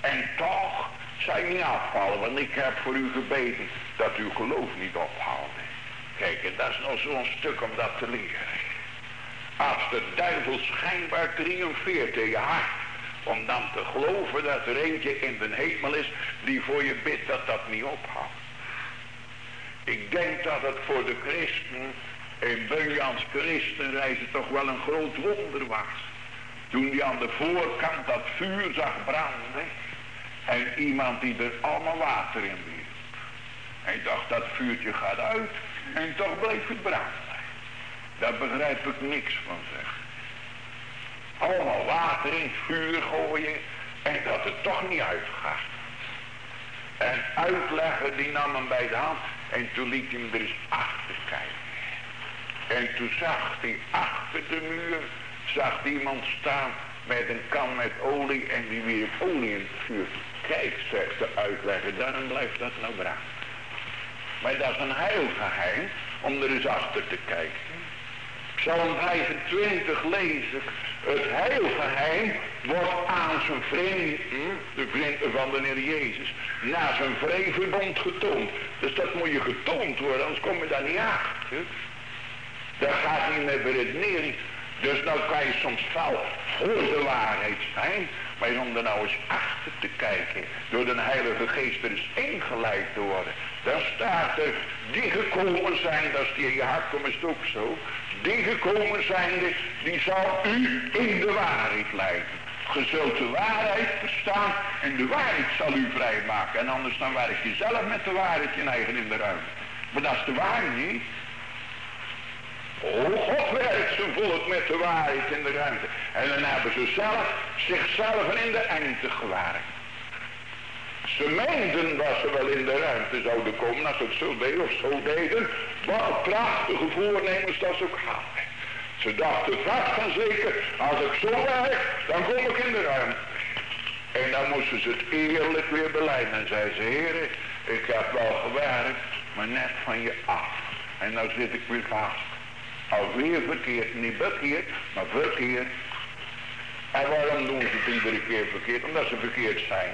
Speaker 2: En toch je niet afvallen, want ik heb voor u gebeden dat uw geloof niet ophaalde. Kijk, dat is nog zo'n stuk om dat te leren. Als de duivel schijnbaar triomfeert in je hart, om dan te geloven dat er eentje in de hemel is die voor je bidt dat dat niet ophoudt. Ik denk dat het voor de christen in Bunjans christenreizen toch wel een groot wonder was. Toen hij aan de voorkant dat vuur zag branden en iemand die er allemaal water in wierp. Hij dacht dat vuurtje gaat uit en toch bleef het branden. Daar begrijp ik niks van zeg. allemaal water in het vuur gooien en dat het toch niet uitgaat. En uitleggen die nam hem bij de hand en toen liet hij hem er eens achter kijken. En toen zag hij achter de muur, zag iemand staan met een kan met olie en die weer olie in het vuur. Kijk, zegt de uitlegger, daarom blijft dat nou branden. Maar dat is een heel geheim om er eens achter te kijken. Psalm 25 lezen. Het heilgeheim wordt aan zijn vrienden, de vrienden van de Heer Jezus, na zijn vreverbond getoond. Dus dat moet je getoond worden, anders kom je daar niet achter. Dat gaat niet meer beredenering. Dus nou kan je soms fout voor de waarheid zijn, maar om er nou eens achter te kijken, door de Heilige Geest er eens ingeleid te worden, dan staat er, die gekomen zijn, dat is die Jacob is ook zo, die gekomen zijn, die zal u in de waarheid leiden. Ge zult de waarheid verstaan en de waarheid zal u vrijmaken. En anders dan werk je zelf met de waarheid je eigen in de ruimte. Maar dat is de waarheid niet. Oh, God werkt zijn volk met de waarheid in de ruimte. En dan hebben ze zelf zichzelf in de einde gewaard. Ze meenden dat ze wel in de ruimte zouden komen als ze het zo deden of zo deden. Wat prachtige voornemens dat ze ook hadden. Ze dachten vast en zeker, als ik zo werk, dan kom ik in de ruimte. En dan moesten ze het eerlijk weer beleiden. En zei ze, heren, ik heb wel gewerkt, maar net van je af. En nou zit ik weer vast. Alweer verkeerd, niet bekeerd, maar verkeerd. En waarom doen ze het iedere keer verkeerd? Omdat ze verkeerd zijn.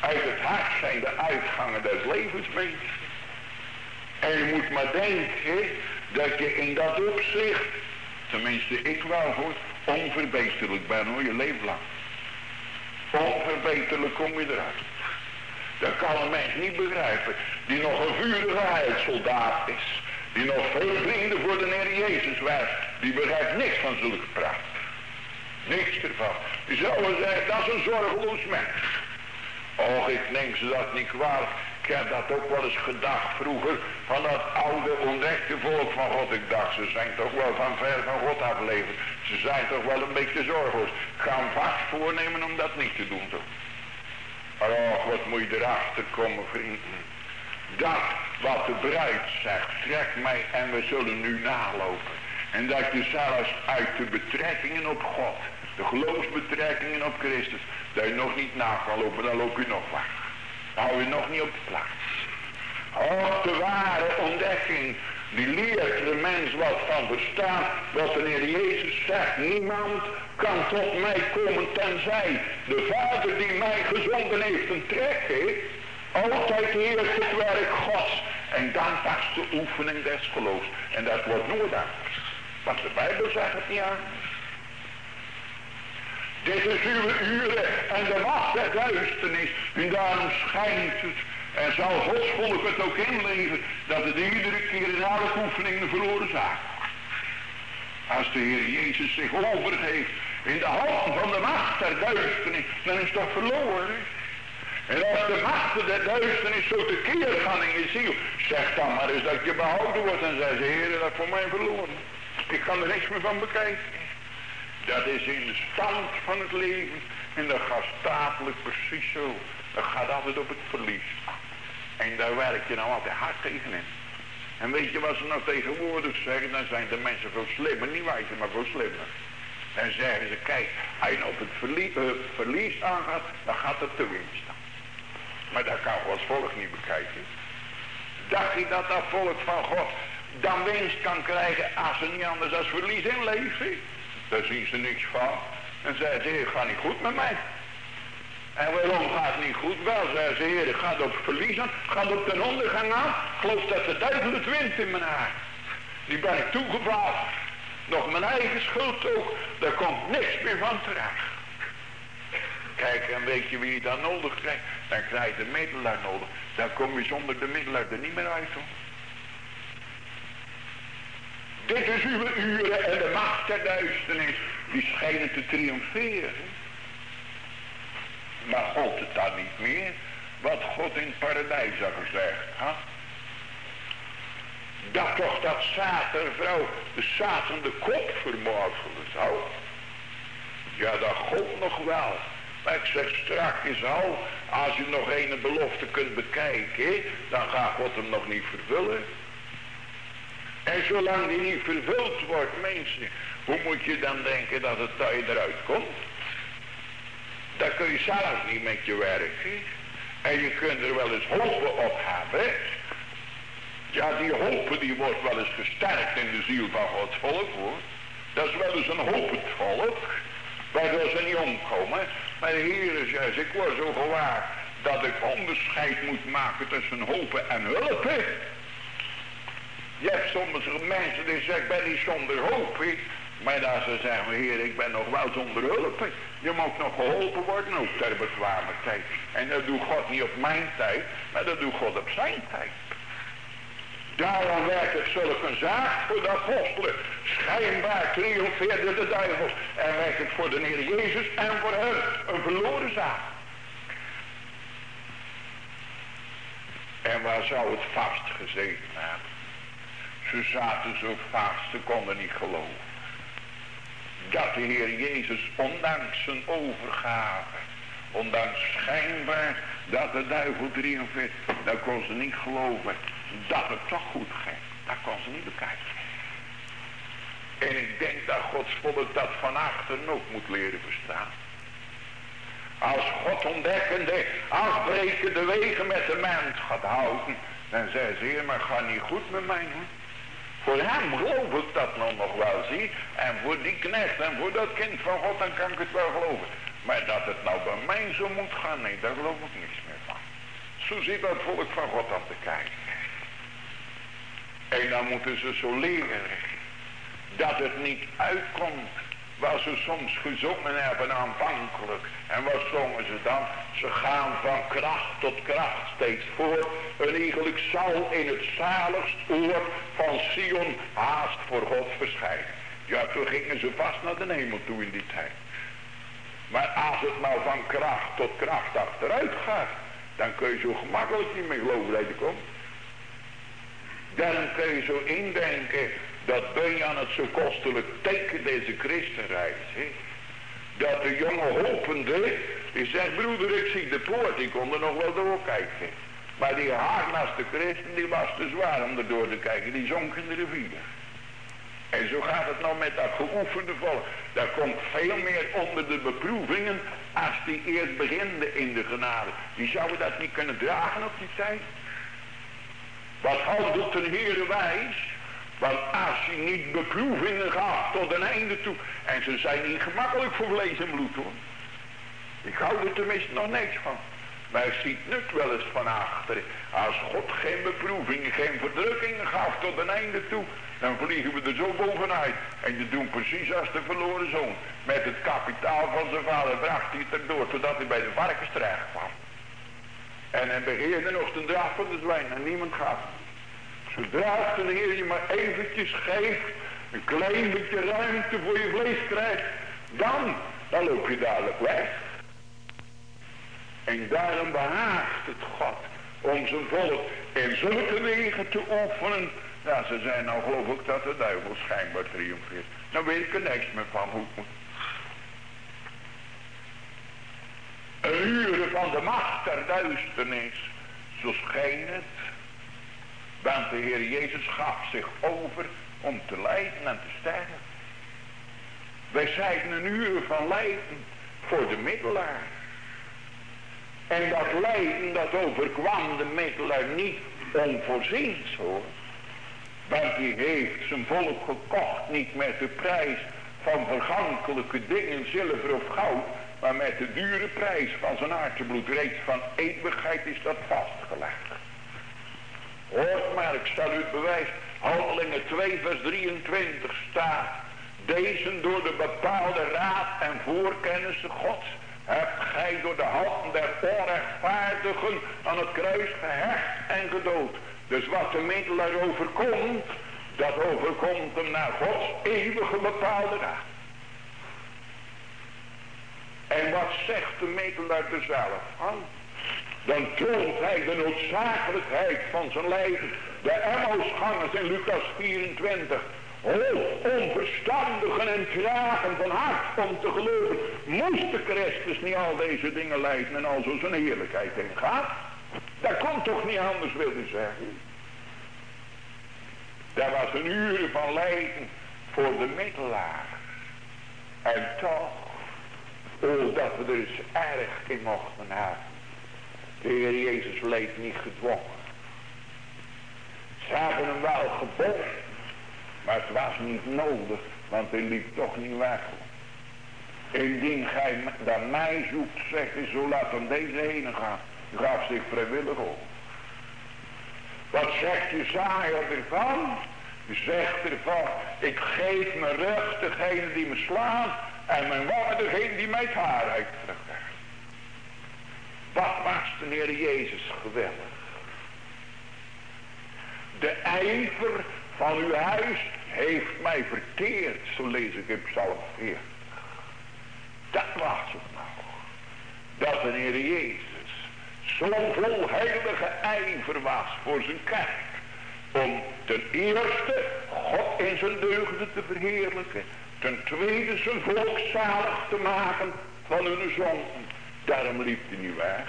Speaker 2: Uit het hart zijn de uitgangen des levens mensen. En je moet maar denken dat je in dat opzicht, tenminste ik wel hoor, onverbeterlijk ben hoor, je leven lang. Onverbeterlijk kom je eruit. Dat kan een mens niet begrijpen, die nog een vurige is. Die nog veel vrienden voor de Heer Jezus werkt. Die begrijpt niks van zulke praat. Niks ervan. Die zouden zeggen, dat is een zorgeloos mens. Och, ik neem ze dat niet kwalijk. Ik heb dat ook wel eens gedacht vroeger van dat oude ontdekte volk van God. Ik dacht, ze zijn toch wel van ver van God afleverd. Ze zijn toch wel een beetje zorgeloos. Ik ga hem vast voornemen om dat niet te doen toch. Maar och, wat moet je erachter komen vrienden. Dat wat de bruid zegt, trek mij en we zullen nu nalopen. En dat je zelfs uit de betrekkingen op God, de geloofsbetrekkingen op Christus, je nog niet na kan lopen, dan loop je nog weg. Dan hou je nog niet op de plaats. Of de ware ontdekking, die leert de mens wat van verstaan, wat de Heer Jezus zegt. Niemand kan tot mij komen tenzij de Vader die mij gezonden heeft een trek heeft. Altijd eerst het werk Gods. En dan pas de oefening des geloofs. En dat wordt nooit anders. Want de Bijbel zegt het niet aan. Dit is uw uren en de macht der duisternis. En daarom schijnt het. En zal Gods het ook inleven. Dat het iedere keer in alle oefeningen verloren zaak Als de Heer Jezus zich overgeeft in de hand van de macht der duisternis. Dan is dat verloren. En als de machten der duisternis zo tekeer gaan in je ziel, zeg dan maar eens dat je behouden wordt en zeg, Heer, dat voor mij verloren. Ik kan er niks meer van bekijken. Dat is in de stand van het leven en dat gaat statelijk precies zo. Dat gaat altijd op het verlies. En daar werk je nou altijd hard tegenin. En weet je wat ze nou tegenwoordig zeggen? Dan zijn de mensen veel slimmer, niet wijzer, maar veel slimmer. Dan zeggen ze, kijk, als je op het verlies, uh, verlies aangaat, dan gaat het te winst. Maar dat kan Gods volk niet bekijken. Dacht hij dat dat volk van God dan winst kan krijgen als ze niet anders als verlies inleven? Daar zien ze niks van. En zei ze, het gaat niet goed met mij. En waarom gaat het niet goed? Wel, zei ze, heer, gaat op verliezen, gaat op de ondergang aan. Geloof dat de duivel het wint in mijn haar. Die ben ik toegevallen. Nog mijn eigen schuld ook. Daar komt niks meer van terecht. Kijk, en weet je wie je dan nodig krijgt? Dan krijg je de middelaar nodig. Dan kom je zonder de middelaar er niet meer uit hoor. Dit is uw uren en de macht der duisternis. Die schijnen te triomferen. Maar God het dan niet meer. Wat God in paradijs had gezegd. Huh? Dat toch dat Satan vrouw, de Satan de kop vermorzelen zou. Ja, dat God nog wel. Maar ik zeg straks al, als je nog een belofte kunt bekijken, dan gaat God hem nog niet vervullen. En zolang die niet vervuld wordt, mensen, hoe moet je dan denken dat het je eruit komt? Dat kun je zelf niet met je werken. En je kunt er wel eens hopen op hebben. Ja, die hopen die wordt wel eens gesterkt in de ziel van Gods volk hoor. Dat is wel eens een hopend volk. Waardoor ze niet omkomen. Maar de Heer is juist, ik word zo gewaar dat ik onderscheid moet maken tussen hopen en hulpen. Je hebt sommige mensen die zeggen, ik ben niet zonder hoop. Maar dan ze zeggen, heer, ik ben nog wel zonder hulp. Je moet nog geholpen worden, ook ter bekwame tijd. En dat doet God niet op mijn tijd, maar dat doet God op zijn tijd. Daarom werkt het zulke een zaak voor de apostelen. Schijnbaar triomfeerde de duivel. En werkt het voor de Heer Jezus en voor hen een verloren zaak. En waar zou het vastgezeten hebben? Ze zaten zo vast, ze konden niet geloven. Dat de Heer Jezus, ondanks zijn overgave, ondanks schijnbaar dat de duivel triomfeert, dat kon ze niet geloven dat het toch goed ging. Dat kon ze niet bekijken. En ik denk dat Gods volk dat van achteren ook moet leren verstaan. Als God ontdekkende, afbrekende wegen met de mens gaat houden, dan zei ze, heer, maar ga niet goed met mij hoor. Voor hem geloof ik dat nog wel, zie. En voor die knecht en voor dat kind van God, dan kan ik het wel geloven. Maar dat het nou bij mij zo moet gaan, nee, daar geloof ik niks meer van. Zo zit dat volk van God aan te kijken. En dan moeten ze zo leren dat het niet uitkomt wat ze soms gezongen hebben aanvankelijk. En wat zongen ze dan? Ze gaan van kracht tot kracht steeds voor. En eigenlijk zal in het zaligst oor van Sion haast voor God verschijnen. Ja, toen gingen ze vast naar de hemel toe in die tijd. Maar als het nou van kracht tot kracht achteruit gaat, dan kun je zo gemakkelijk niet meer geloven dat je komt. Daarom kun je zo indenken dat ben je aan het zo kostelijk teken deze christenreis. Dat de jonge hopende, die zegt broeder ik zie de poort, ik kon er nog wel doorkijken. Maar die de christen die was te zwaar om er door te kijken, die zonk in de rivier. En zo gaat het nou met dat geoefende volk. Daar komt veel meer onder de beproevingen als die eerst beginde in de genade. Die zouden dat niet kunnen dragen op die tijd. Wat handelt een Heere wijs? Want als hij niet beproevingen gaf tot een einde toe. En ze zijn niet gemakkelijk voor vlees en bloed hoor. Ik hou er tenminste nog niks van. Maar je ziet nut wel eens van achteren. Als God geen beproevingen, geen verdrukkingen gaf tot een einde toe. Dan vliegen we er zo bovenuit. En je doen precies als de verloren zoon. Met het kapitaal van zijn vader bracht hij het erdoor. Totdat hij bij de varkens terecht kwam. En hij begeerde nog de draag van de zwijn en niemand gaf. Zodra de Heer je maar eventjes geeft, een klein beetje ruimte voor je vlees krijgt, dan, dan loop je dadelijk weg. En daarom behaagt het God om zijn volk in zulke wegen te oefenen. Ja, ze zijn nou geloof ik dat de duivel schijnbaar triomfeert. Nou weet ik er niks meer van hoe moet. Een uren van de macht der duisternis, zo scheen het want de Heer Jezus gaf zich over om te lijden en te sterven. Wij zijn een uur van lijden voor de middelaar. En dat lijden dat overkwam de middelaar niet onvoorziens hoor. Want die heeft zijn volk gekocht niet met de prijs van vergankelijke dingen, zilver of goud, maar met de dure prijs van zijn aardbloed. Reeds van eeuwigheid is dat vastgelegd. Hoort maar, ik stel u het bewijs. Handelingen 2 vers 23 staat. Deze door de bepaalde raad en voorkennissen gods hebt gij door de handen der onrechtvaardigen aan het kruis gehecht en gedood. Dus wat de middelaar overkomt, dat overkomt hem naar Gods eeuwige bepaalde raad. En wat zegt de middelaar er zelf van? dan toont hij de noodzakelijkheid van zijn lijden. De Emmausgangers in Lucas 24 onverstandigen en tragen van hart om te geloven. Moest de Christus niet al deze dingen leiden en al zo zijn heerlijkheid heen gaat? Dat komt toch niet anders, wil zeggen. Dat was een uur van lijden voor de middelaar. En toch, dat we er eens erg in mochten hebben. De Heer Jezus leed niet gedwongen. Ze hebben hem wel gebonden. Maar het was niet nodig, want hij liep toch niet weg. Indien gij dan mij zoekt, zegt hij, zo laat dan deze heen gaan. Gaf zich vrijwillig op. Wat zegt Jezaja ervan? Zegt ervan, ik geef mijn rug degene die me slaat en mijn wangen degene die mij het haar uittrekt. Wat was de Heer Jezus geweldig. De ijver van uw huis heeft mij verteerd, zo lees ik in Psalm 40. Dat was het nou. Dat de Heer Jezus zo'n vol heilige ijver was voor zijn kerk. Om ten eerste God in zijn deugden te verheerlijken. Ten tweede zijn volk zalig te maken van hun zonden. Daarom liep hij niet weg.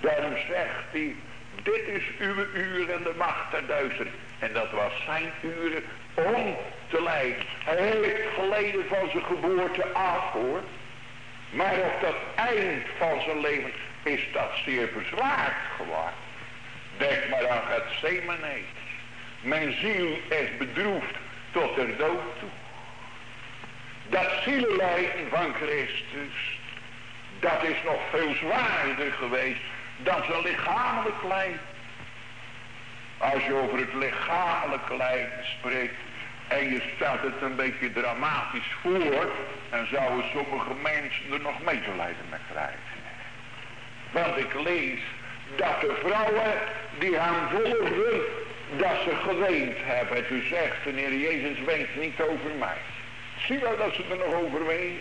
Speaker 2: Daarom zegt hij, dit is uw uur en de macht der duister. En dat was zijn uren om te lijden. Hij heeft geleden van zijn geboorte af hoor. Maar op dat eind van zijn leven is dat zeer verzwaard geworden. Denk maar aan het Gethsemane. Mijn ziel is bedroefd tot de dood toe. Dat zielenlijden van Christus, dat is nog veel zwaarder geweest dan zijn lichamelijk lijden. Als je over het lichamelijke lijden spreekt en je stelt het een beetje dramatisch voor, dan zouden sommige mensen er nog mee krijgen. Want ik lees dat de vrouwen die hem volgden, dat ze geweend hebben. En toen zegt de Heer Jezus, weent niet over mij. Zie wel dat ze er nog over weten.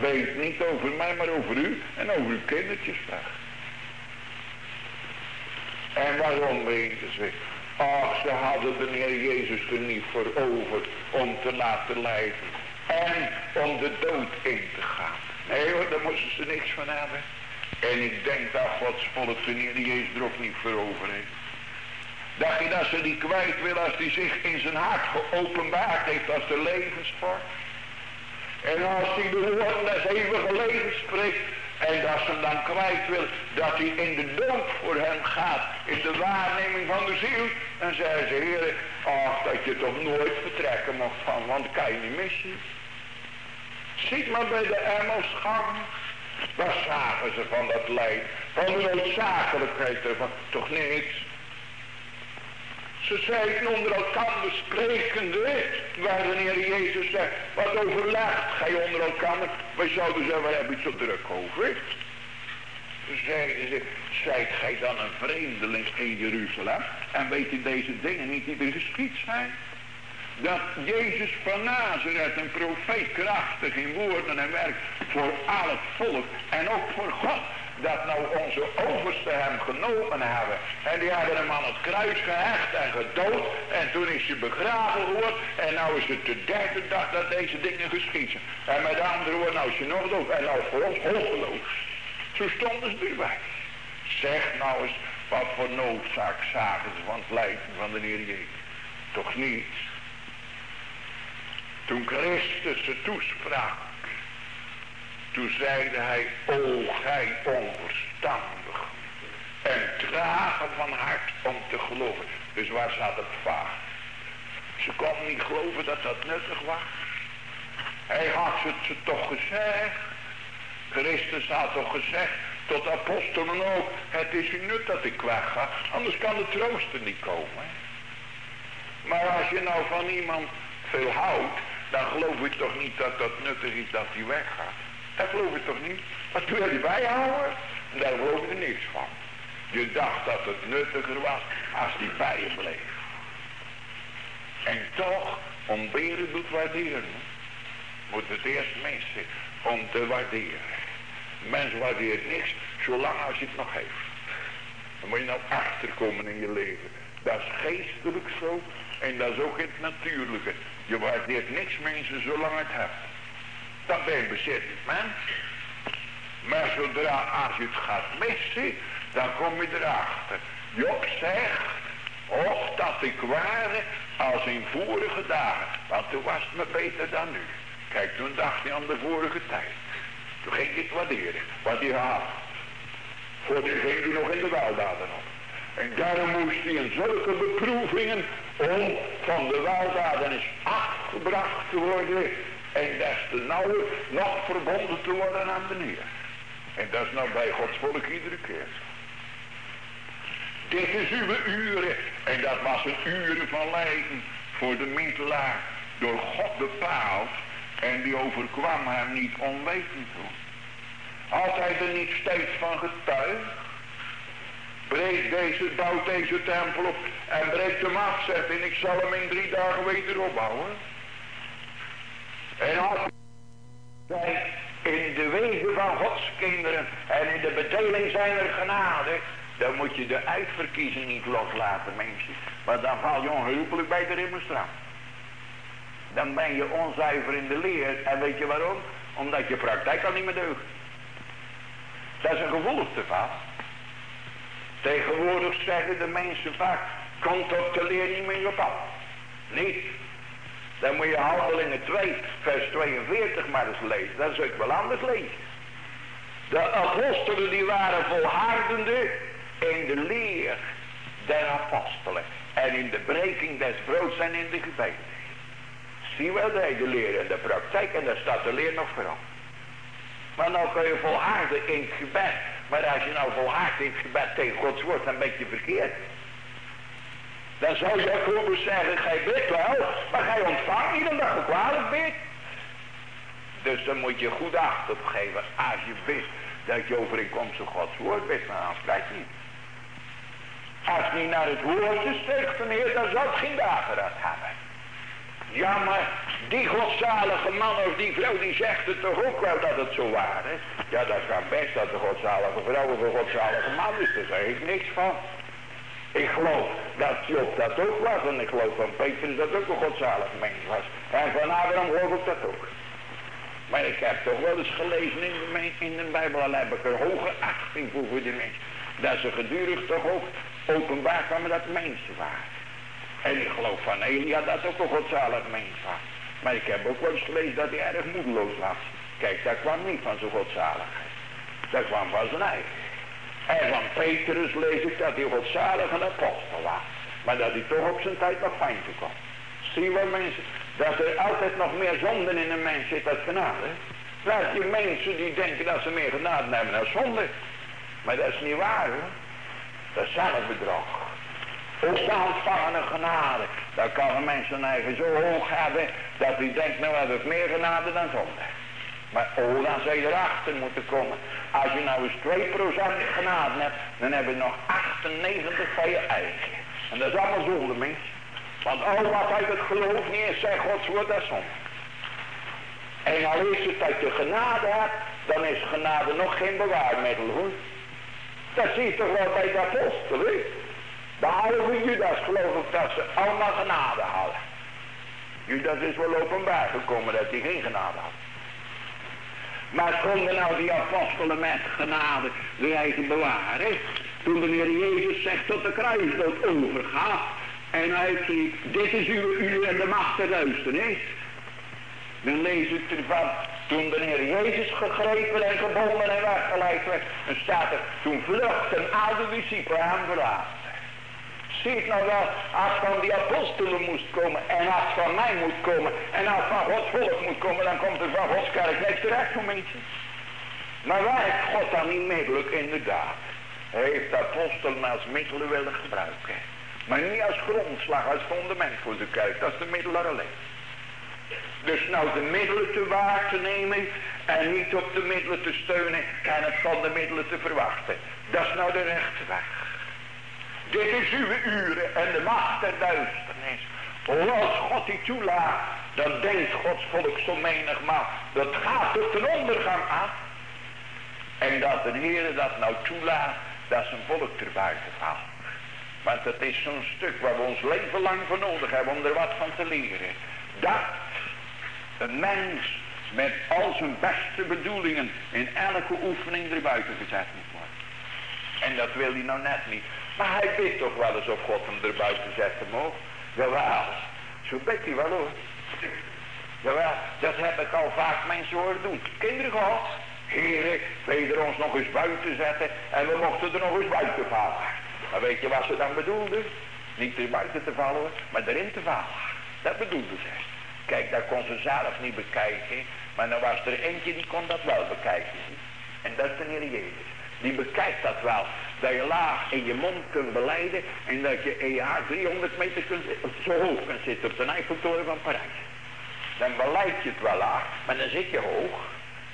Speaker 2: Weet niet over mij, maar over u en over uw kindertjes. En waarom weten ze? Ach, ze hadden de Heer Jezus er niet voor over om te laten lijden. En om de dood in te gaan. Nee hoor, daar moesten ze niks van hebben. En ik denk dat Gods volk de Heer Jezus er ook niet voor over heeft. Dacht je dat ze die kwijt wil als hij zich in zijn hart geopenbaard heeft als de levensvorm? En als hij de woorden des eeuwige spreekt, en dat ze hem dan kwijt wil, dat hij in de dood voor hem gaat, in de waarneming van de ziel. Dan zei ze, heren, ach, dat je toch nooit vertrekken mocht van, want kan je niet missen. Ziet maar bij de Emmelsgang, wat zagen ze van dat lijden, van de noodzakelijkheid ervan, toch niks. Ze zeiden onder elkaar sprekende, waar de Jezus zegt, wat overlegt gij onder elkaar? Wij zouden zeggen, waar heb je zo druk over? Zeiden ze, zijt gij dan een vreemdeling in Jeruzalem? En weet u deze dingen niet die er geschied zijn? Dat Jezus van Nazareth een profeet krachtig in woorden en werk voor al het volk en ook voor God dat nou onze overste hem genomen hebben. En die hebben hem aan het kruis gehecht en gedood. En toen is hij begraven geworden. En nou is het de derde dag dat deze dingen geschieden. En met andere woorden, nou is je nog dood. En nou voor ons hopeloos. Zo stonden ze erbij. Zeg nou eens, wat voor noodzaak zagen ze van het lijden van de Heer. Toch niets. Toen Christus ze toesprak toen zeide hij, o gij onverstandig en trager van hart om te geloven. Dus waar zat het vaak? Ze kon niet geloven dat dat nuttig was. Hij had het ze toch gezegd. Christus had toch gezegd, tot apostelen ook, het is u nut dat ik wegga, anders kan de trooster niet komen. Maar als je nou van iemand veel houdt, dan geloof je toch niet dat dat nuttig is dat hij weggaat. Dat geloof je toch niet? Maar toen wil je bijhouden en daar geloof je niks van. Je dacht dat het nuttiger was als die bij je bleef. En toch, om beren doet waarderen, moet het eerst mensen om te waarderen. Mens waardeert niks, zolang als je het nog heeft. Dan moet je nou achterkomen in je leven. Dat is geestelijk zo. En dat is ook het natuurlijke. Je waardeert niks mensen zolang het hebt. Dan ben je bezit man. Maar zodra als je het gaat missen, dan kom je erachter. Job zegt, och dat ik ware als in vorige dagen. Want toen was het me beter dan nu. Kijk, toen dacht hij aan de vorige tijd. Toen ging hij het waarderen, wat hij had. Voor toen ging hij nog in de weldaden op. En daarom moest hij in zulke beproevingen om van de weldaden is afgebracht te worden. En des te nauwer nog verbonden te worden aan de Heer. En dat is nou bij Gods volk iedere keer. Dit is uw uren. En dat was een uren van lijden voor de middelaar. Door God bepaald. En die overkwam hem niet onwetend toen. Had hij er niet steeds van getuigd? Breek deze, bouwt deze tempel op en breekt hem af, zegt en ik zal hem in drie dagen weer opbouwen. En als in de wegen van Gods kinderen en in de bedeling zijn er genade, dan moet je de uitverkiezing niet loslaten, mensen. Want dan val je onherroepelijk bij de demonstrant. Dan ben je onzuiver in de leer. En weet je waarom? Omdat je praktijk al niet meer deugt. Dat is een gevolg ervan. Tegenwoordig zeggen de mensen vaak, komt op de leer niet meer op af. Niet. Dan moet je handelingen 2, vers 42 maar eens lezen. Dat is ook wel anders lezen. De apostelen die waren volhardende in de leer der apostelen. En in de breking des broods en in de gebeden. Zie wel de leer en de praktijk en daar staat de leer nog vooral. Maar nou kun je volharden in het gebed. Maar als je nou volhardt in het gebed tegen Gods woord, dan ben je verkeerd. Dan zou Jacobus zeggen, gij bidt wel, maar gij ontvangt niet omdat je kwalijk bidt. Dus dan moet je goed acht op geven als je bidt dat je overeenkomstig Gods woord bidt, maar anders krijg niet. Als niet naar het woord is van Heer, dan zou het geen dageraad hebben. Ja, maar die godzalige man of die vrouw, die zegt het toch ook wel dat het zo waar is? Ja, dat kan best dat de godzalige vrouw of een godzalige man is, daar zeg ik niks van. Ik geloof dat Job dat ook was en ik geloof van Petrus dat ook een godzalig mens was. En van Abraham geloof ik dat ook. Maar ik heb toch wel eens gelezen in de, Bijbel, al heb ik er hoge achting voor voor die mensen. Dat ze gedurig toch ook openbaar kwamen dat mensen waren. En ik geloof van Elia dat ook een godzalig mens was. Maar ik heb ook wel eens gelezen dat hij erg moedeloos was. Kijk, dat kwam niet van zijn godzaligheid. Dat kwam van zijn eigen. En van Petrus lees ik dat hij godzalig een apostel was. Maar dat hij toch op zijn tijd nog fijn te kwam. Zie wel mensen, dat er altijd nog meer zonden in een mens zit dan genade. Dat je mensen die denken dat ze meer genade hebben dan zonde. Maar dat is niet waar hoor. Dat is zelfbedrog. Ook de ontvangene genade. Dan kan een mens zijn eigen zo hoog hebben dat hij denkt nou heb ik meer genade dan zonde. Maar oh, dan zou je erachter moeten komen. Als je nou eens 2% genade hebt, dan heb je nog 98 van je eigen. En dat is allemaal zonde, mens. Want al wat uit het geloof niet is, zegt Gods woord, dat is zonde. En al is het dat je genade hebt, dan is genade nog geen bewaarmiddel, hoor. Dat zie je toch wel bij de apostelen. Behalve Judas geloof ik dat ze allemaal genade hadden. Judas is wel openbaar gekomen dat hij geen genade had. Maar konden nou die apostelen met genade de eigen bewaren? Toen de Heer Jezus zegt tot de kruisdood overgaat. En zegt, dit is uw uur en de macht der duisternis. Dan lees ik ervan, toen de Heer Jezus gegrepen en gebonden en weggeleid werd. Dan staat er, toen vluchten al de discipelen aan. Zie het nou wel, als van die apostelen moest komen en als van mij moet komen en als van Gods volk moet komen, dan komt er van Gods kerk niks terecht, momentje. Maar waar heeft God dan niet middelijk? Inderdaad. Hij heeft de apostelen als middelen willen gebruiken. Maar niet als grondslag, als fundament voor de kerk. Dat is de middelaar alleen. Dus nou de middelen te waar te nemen en niet op de middelen te steunen en het van de middelen te verwachten. Dat is nou de rechte weg. Dit is uw uren en de macht der duisternis. Als God die toelaat, dan denkt Gods volk zo menigmaal, dat gaat tot een ondergang aan. En dat de Heer dat nou toelaat, dat zijn volk ter buiten valt. Want het is zo'n stuk waar we ons leven lang voor nodig hebben om er wat van te leren. Dat een mens met al zijn beste bedoelingen in elke oefening erbuiten gezet moet worden. En dat wil hij nou net niet. Maar hij bidt toch wel eens of God hem erbuiten zetten mocht. Jawel, zo bidt hij wel hoor. Jawel, dat heb ik al vaak mensen horen doen. Kinderen gehad. Heren, wil je er ons nog eens buiten zetten en we mochten er nog eens buiten vallen. Maar weet je wat ze dan bedoelden? Niet er buiten te vallen, maar erin te vallen. Dat bedoelden ze. Kijk, dat kon ze zelf niet bekijken. Maar dan was er eentje die kon dat wel bekijken. En dat is de Heer Jezus. Die bekijkt dat wel. Dat je laag in je mond kunt beleiden. En dat je in je hart 300 meter kunt, zo hoog kunt zitten op de Eiffeltoren van Parijs. Dan beleid je het wel laag, maar dan zit je hoog.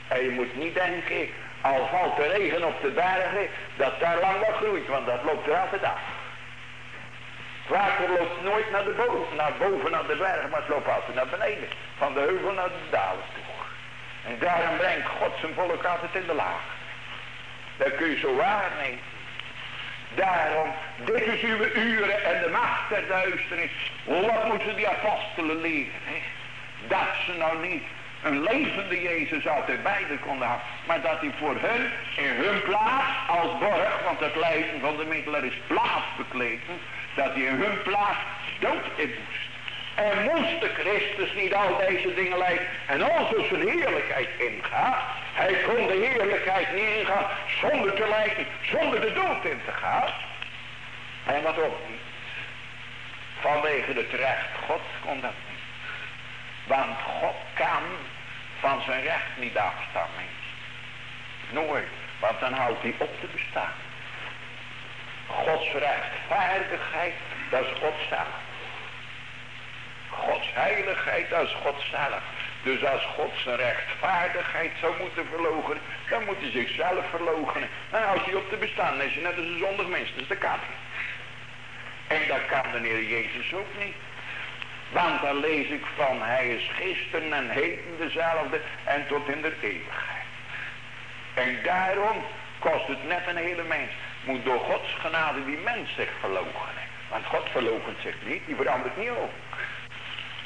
Speaker 2: En je moet niet denken, al valt de regen op de bergen, dat daar lang wat groeit, want dat loopt er altijd af. Water loopt nooit naar, de boven, naar boven naar de berg, maar het loopt altijd naar beneden. Van de heuvel naar de dalen toe. En daarom brengt God zijn volk altijd in de laag. Dat kun je zo waarnemen. Daarom, dit is uw uren en de macht der duisternis. Wat moeten die apostelen leren? Dat ze nou niet een levende Jezus bij de konden hebben. Maar dat hij voor hun in hun plaats als borg, want het lijden van de middelaar is plaatsbekleden, dat hij in hun plaats dood in moest. En moest de Christus niet al deze dingen lijden en onze zijn heerlijkheid ingaan. Hij kon de heerlijkheid niet ingaan zonder te lijden, zonder de dood in te gaan. En wat ook niet. Vanwege het recht God kon dat niet. Want God kan van zijn recht niet afstaan. Nooit, want dan houdt hij op te bestaan. Gods rechtvaardigheid, dat is God zelf. Gods heiligheid, dat is God zelf. Dus als God zijn rechtvaardigheid zou moeten verlogen, dan moet hij zichzelf verloochenen. Dan houdt hij op te bestaan. Is net als een zondig mens, dus dat kan En dat kan de Jezus ook niet. Want dan lees ik van, hij is gisteren en heden dezelfde en tot in de eeuwigheid. En daarom kost het net een hele mens. Moet door Gods genade die mens zich verloochenen. Want God verloochent zich niet, die verandert niet ook.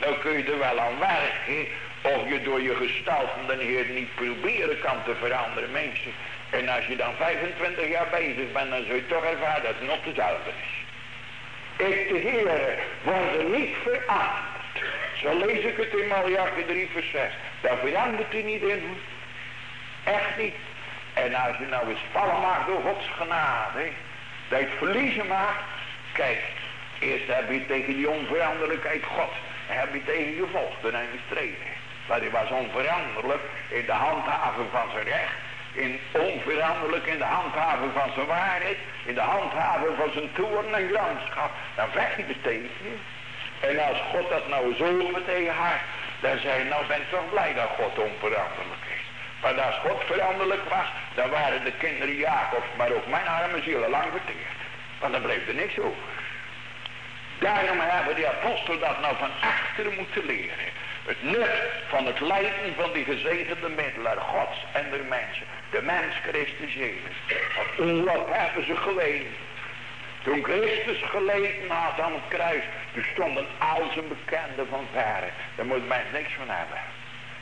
Speaker 2: Nou kun je er wel aan werken, of je door je gestaltende Heer niet proberen kan te veranderen mensen. En als je dan 25 jaar bezig bent, dan zul je toch ervaren dat het nog dezelfde is. Ik de Heer worden niet veranderd. Zo lees ik het in Malachi 3 vers 6. Daar verandert u niet in. Echt niet. En als je nou eens vallen maakt door Gods genade. Dat je het verliezen maakt. Kijk, eerst heb je tegen die onveranderlijkheid God. Heb je tegen gevochten en gestreden. Maar hij was onveranderlijk in de handhaving van zijn recht in onveranderlijk in de handhaving van zijn waarheid, in de handhaving van zijn toorn en gramschap, dan vecht hij tegen. En als God dat nou zo tegen haar, dan zei nou ben ik toch blij dat God onveranderlijk is. Maar als God veranderlijk was, dan waren de kinderen Jacobs, maar ook mijn arme zielen lang verteerd. Want dan bleef er niks over. Daarom hebben die apostelen dat nou van achteren moeten leren. Het nut van het lijden van die gezegende middelaar Gods en der mensen. De mens Christus Jezus. Wat hebben ze geleden? Toen Christus geleden had aan het kruis. Toen stonden al zijn bekenden van verre. Daar moet men niks van hebben.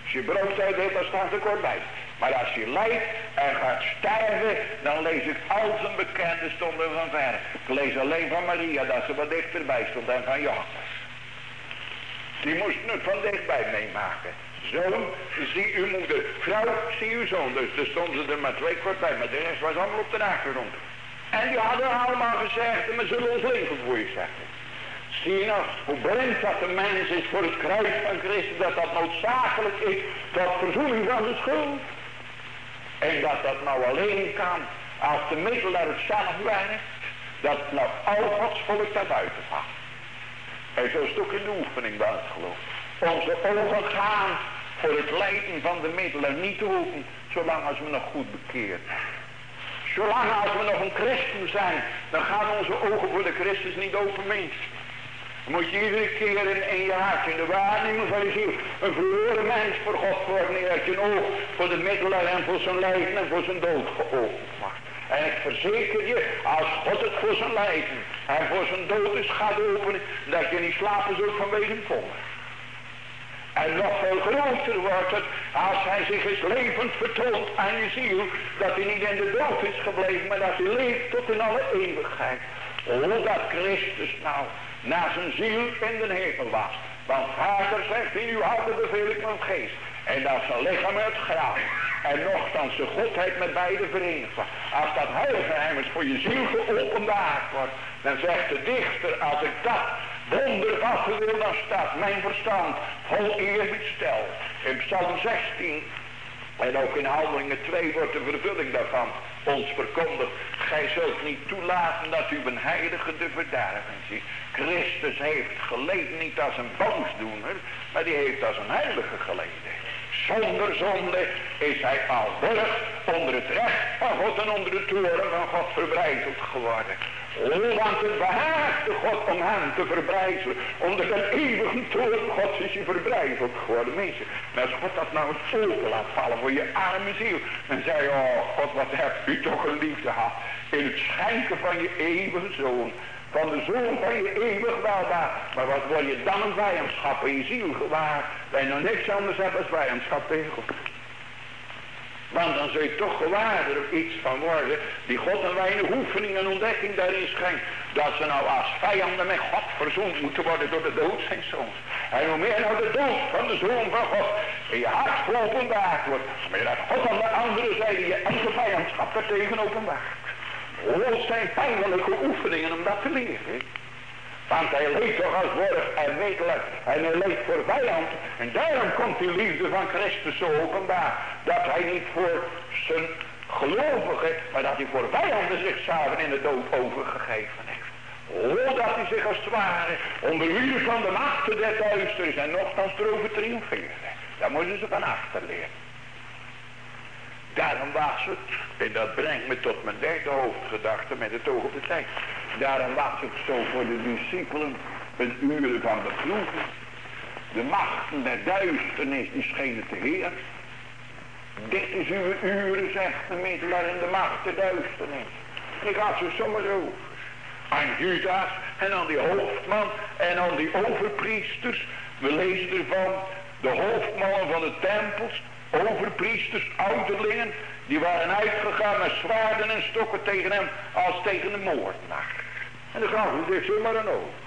Speaker 2: Als je brood uit dan staat er kort bij. Maar als je lijdt en gaat sterven, dan lees ik al zijn bekenden stonden van verre. Ik lees alleen van Maria dat ze wat dichterbij stond en van Johannes. Die moesten het van dichtbij meemaken. Zoon, zie uw moeder. Vrouw, zie uw zoon. Dus er stonden er maar twee kwart bij, maar de rest was allemaal op de achtergrond. En die hadden allemaal gezegd, we zullen ons leven voor je zeggen. Zie je nou, hoe blind dat de mens is voor het kruis van Christus, dat dat noodzakelijk is tot verzoening van de schuld. En dat dat nou alleen kan als de middelaar het zelf werkt, dat nou al Gods volk buiten valt. En zo is het ook in de oefening bij. Onze ogen gaan voor het lijden van de middelen niet open, zolang als we nog goed bekeerd Zolang als we nog een christen zijn, dan gaan onze ogen voor de Christus niet open, mens. Moet je iedere keer in, je hart, in de waarneming van je ziel, een verloren mens voor God worden, dat je een oog voor de middelen en voor zijn lijden en voor zijn dood geopend. En ik verzeker je, als God het voor zijn lijden en voor zijn dood is gaat openen, dat je niet slapen zult vanwege het vonnis. En nog veel groter wordt het als hij zich eens levend vertoont aan je ziel. Dat hij niet in de dood is gebleven, maar dat hij leeft tot in alle eeuwigheid. Hoe dat Christus nou naar zijn ziel in de hemel was. Want vader zegt in uw handen beveel ik mijn geest. En dat zijn lichaam uit graf. En nogthans de godheid met beide verenigd Als dat heilige voor je ziel geopenbaard wordt. Dan zegt de dichter, als ik dat wonder wil, dan staat mijn verstand vol eerbied stel. In Psalm 16 en ook in Handelingen 2 wordt de vervulling daarvan ons verkondigd. Gij zult niet toelaten dat u een heilige de verderven ziet. Christus heeft geleden niet als een boosdoener, maar die heeft als een heilige geleden. Zonder zonde is hij al burg onder het recht van God en onder de toren van God verbreideld geworden. Want het behaagde God om hem te verbrijzelen. Onder de eeuwige toren God is je verbrijzeld geworden. Mensen, en als God dat nou eens open laat vallen voor je arme ziel. Dan zei oh God, wat hebt u toch een liefde gehad. In het schenken van je eeuwige zoon. Van de zoon van je eeuwig welbaar. Maar wat word je dan een vijandschap in je ziel gewaar. Je nog niks anders hebt als vijandschap tegen God. Want dan zul je toch gewaar er iets van worden. Die God een weinig oefening en ontdekking daarin schenkt. Dat ze nou als vijanden met God verzoend moeten worden door de dood zijn zoons. En hoe meer nou de dood van de zoon van God in je hart geopenbaard wordt. Maar dat God aan de andere zijde je eigen vijandschap daartegen openbaart. Hoe zijn pijnlijke oefeningen om dat te leren. Want hij leeft toch als borg en middelen. En hij leeft voor vijand. En daarom komt die liefde van Christus zo openbaar. Dat hij niet voor zijn gelovigen, maar dat hij voor vijanden zichzelf in de dood overgegeven heeft. Oh, dat hij zich als het ware onder van de machten der duisternis en nogthans erover triomfeerde. Daar moeten ze van achterleren. Daarom was het, en dat brengt me tot mijn derde hoofdgedachte met het oog op de tijd. Daarom was het zo voor de discipelen een uur van beproeving. De machten der duisternis die schenen te heer. Dit is uw uren, zegt de middelaar in de macht der duisternis. Ik had ze zomaar over. Aan Judas en aan die hoofdman en aan die overpriesters. We lezen ervan de hoofdmannen van de tempels overpriesters, ouderlingen, die waren uitgegaan met zwaarden en stokken tegen hem als tegen de moordenaar. En dan gaven ze zich zomaar een over.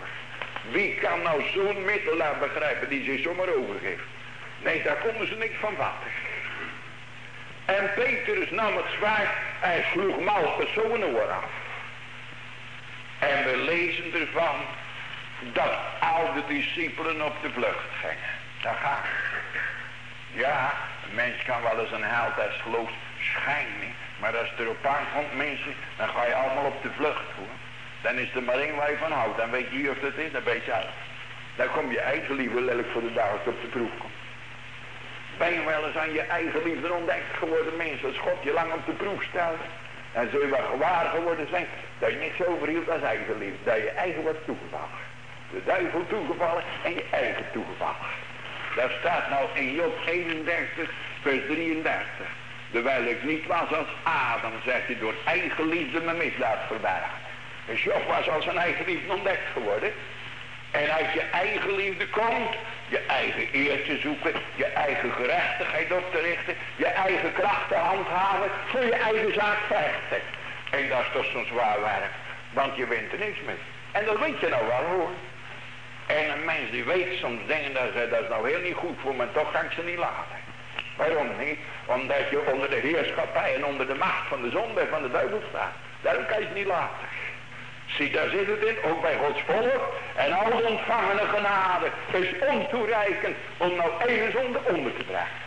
Speaker 2: Wie kan nou zo'n middelaar begrijpen die zich zomaar overgeeft? Nee, daar konden ze niks van vatten. En Petrus nam het zwaard en sloeg Malchus zo'n oor af. En we lezen ervan dat al de discipelen op de vlucht gingen. Daar gaat Ja, mens kan wel eens een held als geloof schijnen. Maar als het erop aankomt mensen, dan ga je allemaal op de vlucht hoor. Dan is er maar waar je van houdt. Dan weet je wie of dat is, dan weet je uit. Dan kom je eigen liefde lelijk voor de dag op de proef komt. Ben je wel eens aan je eigen liefde ontdekt geworden mensen. Als God je lang op de proef stelde. Dan zul je wel gewaar geworden zijn dat je niks overhield als eigen liefde. Dat je eigen wordt toegevallen. De duivel toegevallen en je eigen toegevallen. Daar staat nou in Job 31, vers 33. Terwijl ik niet was als Adam, zegt hij, door eigen liefde mijn misdaad verbergen. Dus Job was als een eigen liefde ontdekt geworden. En uit je eigen liefde komt, je eigen eer te zoeken, je eigen gerechtigheid op te richten, je eigen kracht te handhaven, voor je eigen zaak vechten. En dat is toch zo'n zwaar werk, want je wint er niks mee. En dat weet je nou wel hoor. En een mens die weet soms dingen, dat is, dat is nou heel niet goed voor me, toch kan ik ze niet laten. Waarom niet? Omdat je onder de heerschappij en onder de macht van de zonde en van de duivel staat. Daarom kan je ze niet laten. Zie, daar zit het in, ook bij Gods volk. En al de genade is ontoereikend om nou één zonde onder te brengen.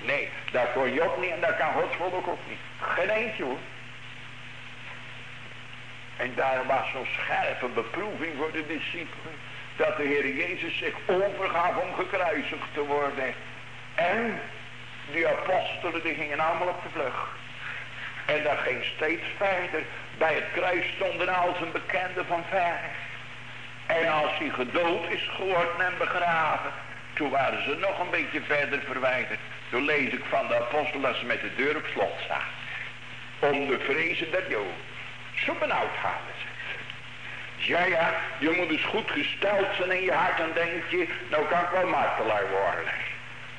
Speaker 2: Nee, dat kon Job niet en dat kan Gods volk ook niet. Geen eentje hoor. En daar was zo'n scherpe beproeving voor de discipelen dat de Heer Jezus zich overgaf om gekruisigd te worden. En die apostelen die gingen allemaal op de vlucht. En dat ging steeds verder. Bij het kruis stonden al zijn bekenden van ver. En als hij gedood is geworden en begraven, toen waren ze nog een beetje verder verwijderd. Toen lees ik van de apostel dat ze met de deur op slot zaten. om de vrezen der Joden. Zo benauwd hadden. Ja, ja, je moet dus goed gesteld zijn in je hart en denk je, nou kan ik wel martelaar worden.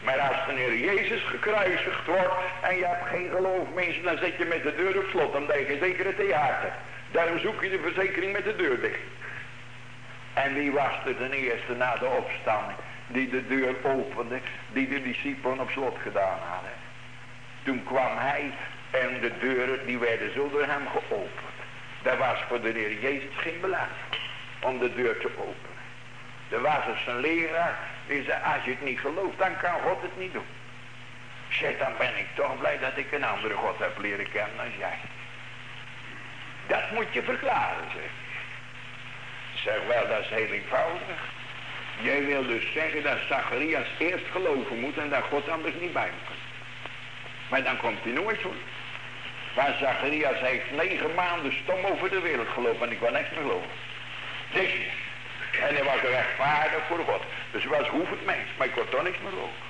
Speaker 2: Maar als de Heer Jezus gekruisigd wordt en je hebt geen geloof mensen, dan zit je met de deur op slot, omdat je geen zekere theater. Daarom zoek je de verzekering met de deur dicht. En wie was er de eerste na de opstanding die de deur opende, die de discipelen op slot gedaan hadden? Toen kwam hij en de deuren die werden zo door hem geopend. Dat was voor de Heer Jezus geen belast om de deur te openen. Er was eens een leraar die zei, als je het niet gelooft, dan kan God het niet doen. Zeg, dan ben ik toch blij dat ik een andere God heb leren kennen dan jij. Dat moet je verklaren, zeg. Zeg wel, dat is heel eenvoudig. Jij wil dus zeggen dat Zacharias eerst geloven moet en dat God anders niet bij moet. Maar dan komt hij nooit hoor. Maar Zacharias heeft negen maanden stom over de wereld gelopen en ik kon niks meer geloven. Niks. En hij was rechtvaardig voor God. Dus hij was hoevend mens, maar ik kon toch niks meer geloven.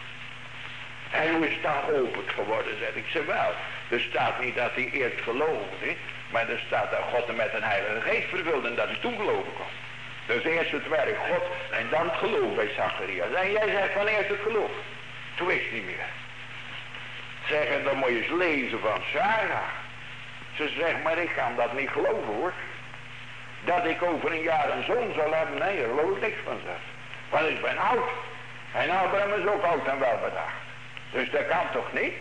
Speaker 2: En hoe is dat opend geworden, zeg ik ze wel. Er staat niet dat hij eerst geloofde, maar er staat dat God hem met een heilige geest vervulde en dat hij toen geloven kon. Dus eerst het werk God en dan het geloof bij Zacharias. En jij zegt van eerst het geloof. Toen wist niet meer. Zeggen, dan moet je eens lezen van Sarah. Ze zegt, maar ik kan dat niet geloven hoor. Dat ik over een jaar een zoon zal hebben, nee, geloof ik niks van zeg. Want ik ben oud. En Abraham is ook oud en wel bedacht. Dus dat kan toch niet?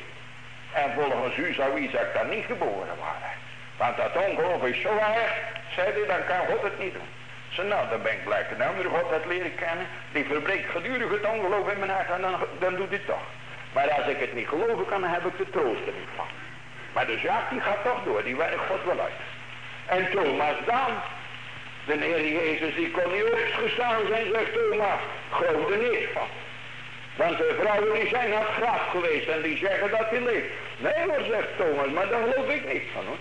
Speaker 2: En volgens u zou Isaac dan niet geboren worden. Want dat ongeloof is zo erg, zei hij, dan kan God het niet doen. Ze nou, dan ben ik blij dat andere God het leren kennen. Die verbreekt gedurig het ongeloof in mijn hart en dan, dan doet hij toch. Maar als ik het niet geloven kan, heb ik de troost er niet van. Maar de zaak die gaat toch door, die werkt God wel uit. En Thomas dan, de Heer Jezus, die kon niet opgestaan zijn, zegt Thomas, geloof er niet van. Want de vrouwen die zijn naar het graf geweest en die zeggen dat hij leeft. Nee hoor, zegt Thomas, maar daar geloof ik niet van hoor.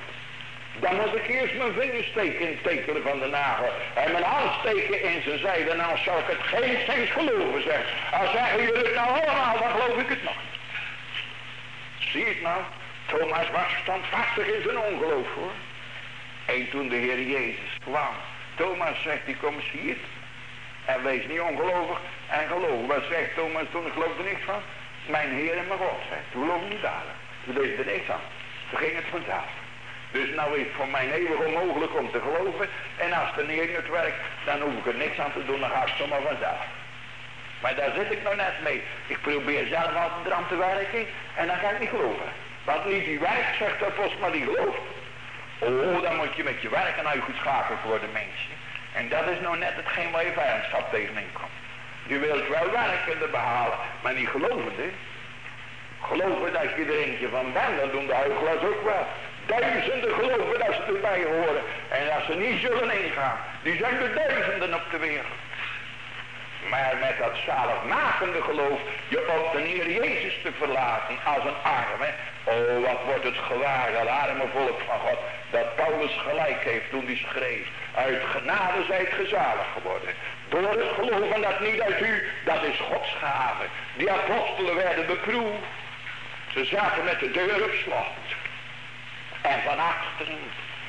Speaker 2: Dan moet ik eerst mijn vinger steken in het tekenen van de nagel. En mijn hand steken in zijn zijde. Dan zal ik het geen steeds geloven, zeg. Als zeggen jullie het nou allemaal, dan geloof ik het nog. Zie het nou? Thomas was standvastig in zijn ongeloof, hoor. En toen de Heer Jezus kwam. Thomas zegt, die kom eens hier. En wees niet ongelovig en geloof. Wat zegt Thomas toen? Ik geloof er niks van. Mijn Heer en mijn God, zegt. Toen geloof ik niet dadelijk. Toen deed er niks aan. Toen ging het vanzelf. Dus nou is het voor mij eeuwig onmogelijk om te geloven. En als de Heer het werkt, dan hoef ik er niks aan te doen, dan gaat het zomaar vanzelf. Maar daar zit ik nou net mee. Ik probeer zelf altijd eraan te werken en dan ga ik niet geloven. Want niet die werkt, zegt de apostel, maar die gelooft. Oh, dan moet je met je werken uitgeschakeld worden, mensen. En dat is nou net hetgeen waar je vijandschap tegenin komt. Je wilt wel werken behalen, maar niet geloven, hè. Geloven dat je er eentje van bent, dan doen de huigelaars ook wel. Duizenden geloven dat ze erbij horen. En dat ze niet zullen ingaan. Die zijn er duizenden op de wereld. Maar met dat zaligmakende geloof je op de Heer Jezus te verlaten als een arme. Oh, wat wordt het gewaar, dat arme volk van God. Dat Paulus gelijk heeft toen hij schreef. Uit genade zijt gezalig geworden. Door het geloof en dat niet uit u, dat is Gods gave. Die apostelen werden beproefd. Ze zaten met de deur op slot. En van achteren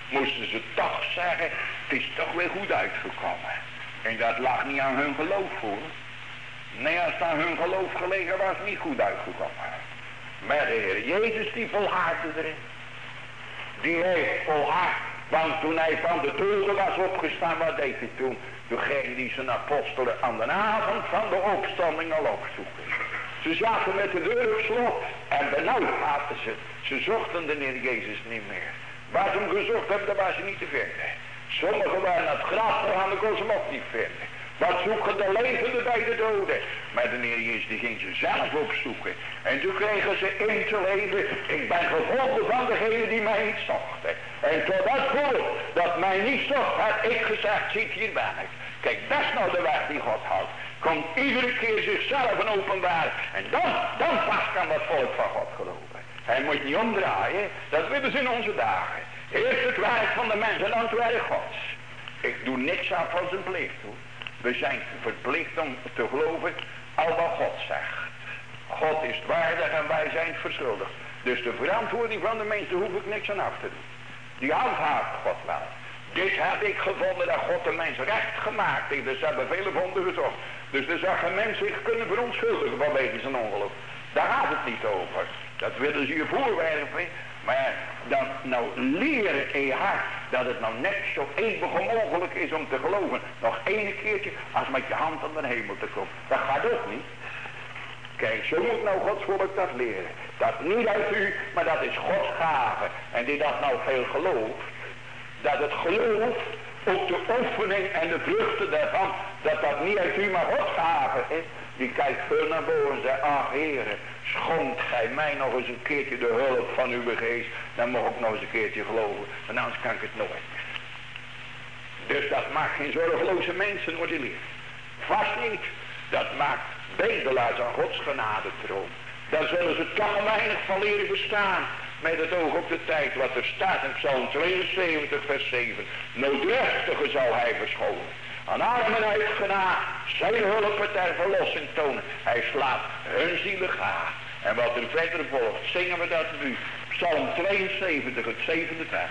Speaker 2: moesten ze toch zeggen, het is toch weer goed uitgekomen. En dat lag niet aan hun geloof hoor. Nee, als het aan hun geloof gelegen was, niet goed uitgekomen. Maar de Heer Jezus die volhardde erin. Die heeft volhard. Want toen hij van de doden was opgestaan, wat deed hij toen? Toen hij zijn apostelen aan de avond van de opstanding al opzoeken. Ze zaten met de deur op slot en benauwd hadden ze. Ze zochten de Heer Jezus niet meer. Waar ze hem gezocht hebben, daar waren ze niet te vinden. Sommigen waren naar het graf gegaan, dan kon ze hem ook niet vinden. Wat zoeken de levenden bij de doden? Maar de Heer Jezus die ging ze zelf opzoeken. En toen kregen ze in te leven, ik ben gevolgen van degene die mij niet zochten. En tot dat dat mij niet zocht, had ik gezegd, ziet hier ben ik. Kijk, dat is nou de weg die God houdt. Komt iedere keer zichzelf een openbaar. En dan, dan pas kan dat volk van God geloven. Hij moet niet omdraaien. Dat willen ze in onze dagen. Eerst het werk van de mens en dan het werk gods. Ik doe niks aan van zijn plicht hoor. We zijn verplicht om te geloven al wat God zegt. God is waardig en wij zijn verschuldigd. Dus de verantwoording van de mensen hoef ik niks aan af te doen. Die handhaaft God wel. Dit heb ik gevonden dat God de mens recht gemaakt heeft. Dus hebben vele vonden gezocht. Dus er zou geen mens zich kunnen verontschuldigen vanwege zijn ongeluk. Daar gaat het niet over. Dat willen ze je voorwerpen. Maar dan nou leren in je hart dat het nou net zo eeuwig onmogelijk is om te geloven. Nog één keertje als met je hand aan de hemel te komen. Dat gaat ook niet. Kijk, zo moet nou Gods volk dat leren. Dat niet uit u, maar dat is Gods gave. En die dat nou veel gelooft, dat het geloof, ook de oefening en de vruchten daarvan, dat dat niet uit u, maar Gods gave is. Die kijkt veel naar boven en zegt, ach heren, schonk gij mij nog eens een keertje de hulp van uw geest, dan mag ik nog eens een keertje geloven, want anders kan ik het nooit. Dus dat maakt geen zorgeloze mensen, wordt die lief. Vast niet. Dat maakt bedelaars aan Gods genade troon. Dan zullen ze toch weinig van leren bestaan. Met het oog op de tijd wat er staat in Psalm 72 vers 7. Noodrechtige zal hij verschonen. Aan armen uitgena zijn hulp ter verlossing tonen. Hij slaat hun zielen gaaf. En wat er verder volgt, zingen we dat nu. Psalm 72, het zevende vers.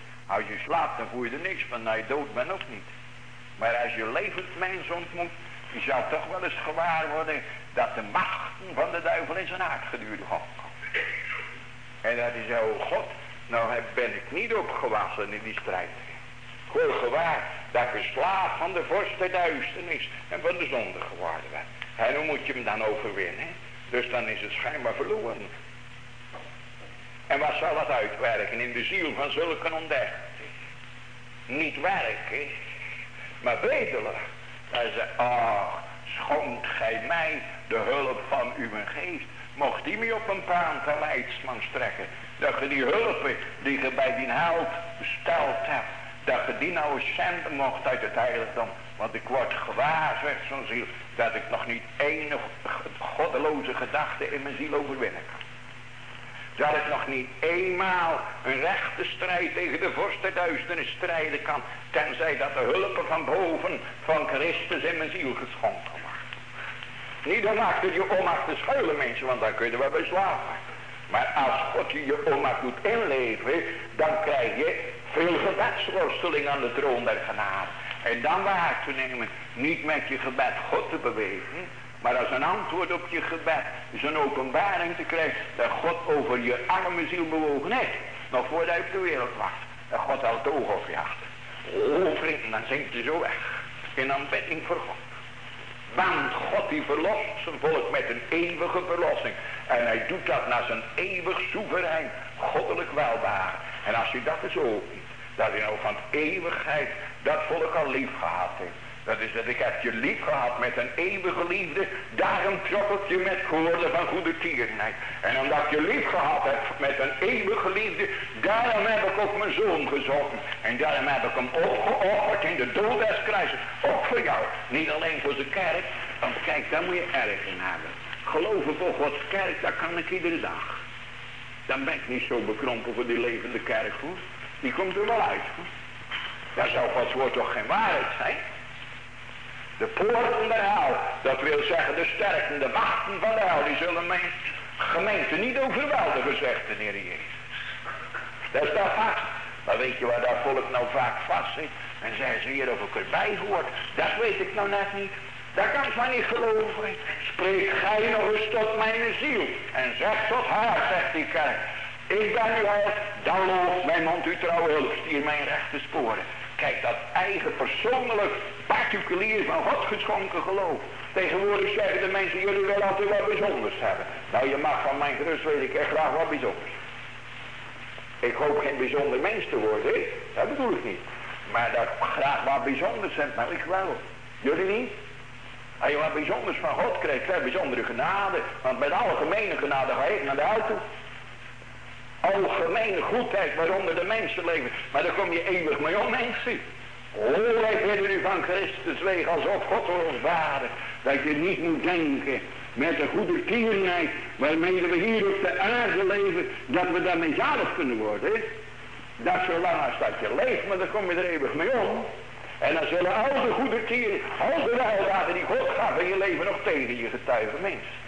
Speaker 2: voel je er niks van. Nou, je dood bent ook niet. Maar als je levend mens ontmoet, je zou toch wel eens gewaar worden dat de machten van de duivel in zijn gedurende God En dat is oh God, nou ben ik niet opgewassen in die strijd. Gewoon gewaar dat ik een slaaf van de vorst duisternis en van de zonde geworden ben. En hoe moet je hem dan overwinnen? Dus dan is het schijnbaar verloren. En wat zal dat uitwerken in de ziel van zulke ontdekking? niet werken, maar bedelen. Hij zei, ach, schonk gij mij de hulp van uw geest. Mocht die me op een paan te leidsman strekken. Dat je die hulp die je bij die held besteld hebt. Dat je die nou eens zenden mocht uit het heiligdom. Want ik word gewaar, zegt zo'n ziel. Dat ik nog niet enig goddeloze gedachte in mijn ziel overwinnen kan. Dat ik nog niet eenmaal een rechte strijd tegen de vorst duisternis strijden kan. Tenzij dat de hulp van boven van Christus in mijn ziel geschonken wordt. Niet om achter je om te schuilen mensen, want dan kun je er wel bij slapen. Maar als God je je onmacht doet inleven, dan krijg je veel gebedsworsteling aan de troon der genade. En dan waar te nemen, niet met je gebed God te bewegen, maar als een antwoord op je gebed een openbaring te krijgen dat God over je arme ziel bewogen heeft. Nog voordat hij op de wereld wacht. Dat God al het oog op je. Oh vrienden, dan zingt je zo weg. In aanbidding voor God. Want God die verlost zijn volk met een eeuwige verlossing. En hij doet dat naar zijn eeuwig soeverein, goddelijk welbaar. En als je dat eens opent, dat hij nou van eeuwigheid dat volk al lief gehad heeft. Dat is dat ik heb je lief gehad met een eeuwige liefde. Daarom trok ik je met woorden van goede tierenheid. En omdat je lief gehad heb met een eeuwige liefde. Daarom heb ik ook mijn zoon gezocht. En daarom heb ik hem opgeofferd in de dood. Ook voor jou. Niet alleen voor de kerk. Want kijk, daar moet je erg in hebben. Geloof ik Gods kerk, dat kan ik iedere dag. Dan ben ik niet zo bekrompen voor die levende kerk hoor. Die komt er wel uit hoor. Daar zou Gods woord toch geen waarheid zijn. De poorten der hel, dat wil zeggen de sterken, de wachten van de hel, die zullen mijn gemeente niet overweldigen, zegt de Heer Jezus. Dat is daar vast. Maar weet je waar dat volk nou vaak vast zit? En zeggen ze hier of ik erbij hoort. Dat weet ik nou net niet. Dat kan ik maar niet geloven. Spreek gij nog eens tot mijn ziel. En zeg tot haar, zegt die kerk. Ik ben u uit, dan loopt mijn mond u trouwe hulp, stier mijn rechte sporen. Kijk, dat eigen persoonlijk, particulier van God geschonken geloof. Tegenwoordig zeggen de mensen, jullie willen altijd wat bijzonders hebben. Nou, je mag van mijn gerust weet ik echt graag wat bijzonders. Ik hoop geen bijzonder mens te worden, hè? dat bedoel ik niet. Maar dat graag wat bijzonders heb, nou ik wel. Jullie niet? Als je wat bijzonders van God krijgt, krijg bijzondere genade. Want met algemene genade ga ik naar de auto algemene goedheid waaronder de mensen leven. Maar daar kom je eeuwig mee om mensen. Oh, wij bidden u van Christus weg alsof God ons vader. Dat je niet moet denken met de goede tierenheid waarmee we hier op de aarde leven, dat we daarmee zalig kunnen worden. Dat zolang als dat je leeft, maar dan kom je er eeuwig mee om. En dan zullen al de goede tieren, al de die God gaf in je leven nog tegen je getuigen mensen.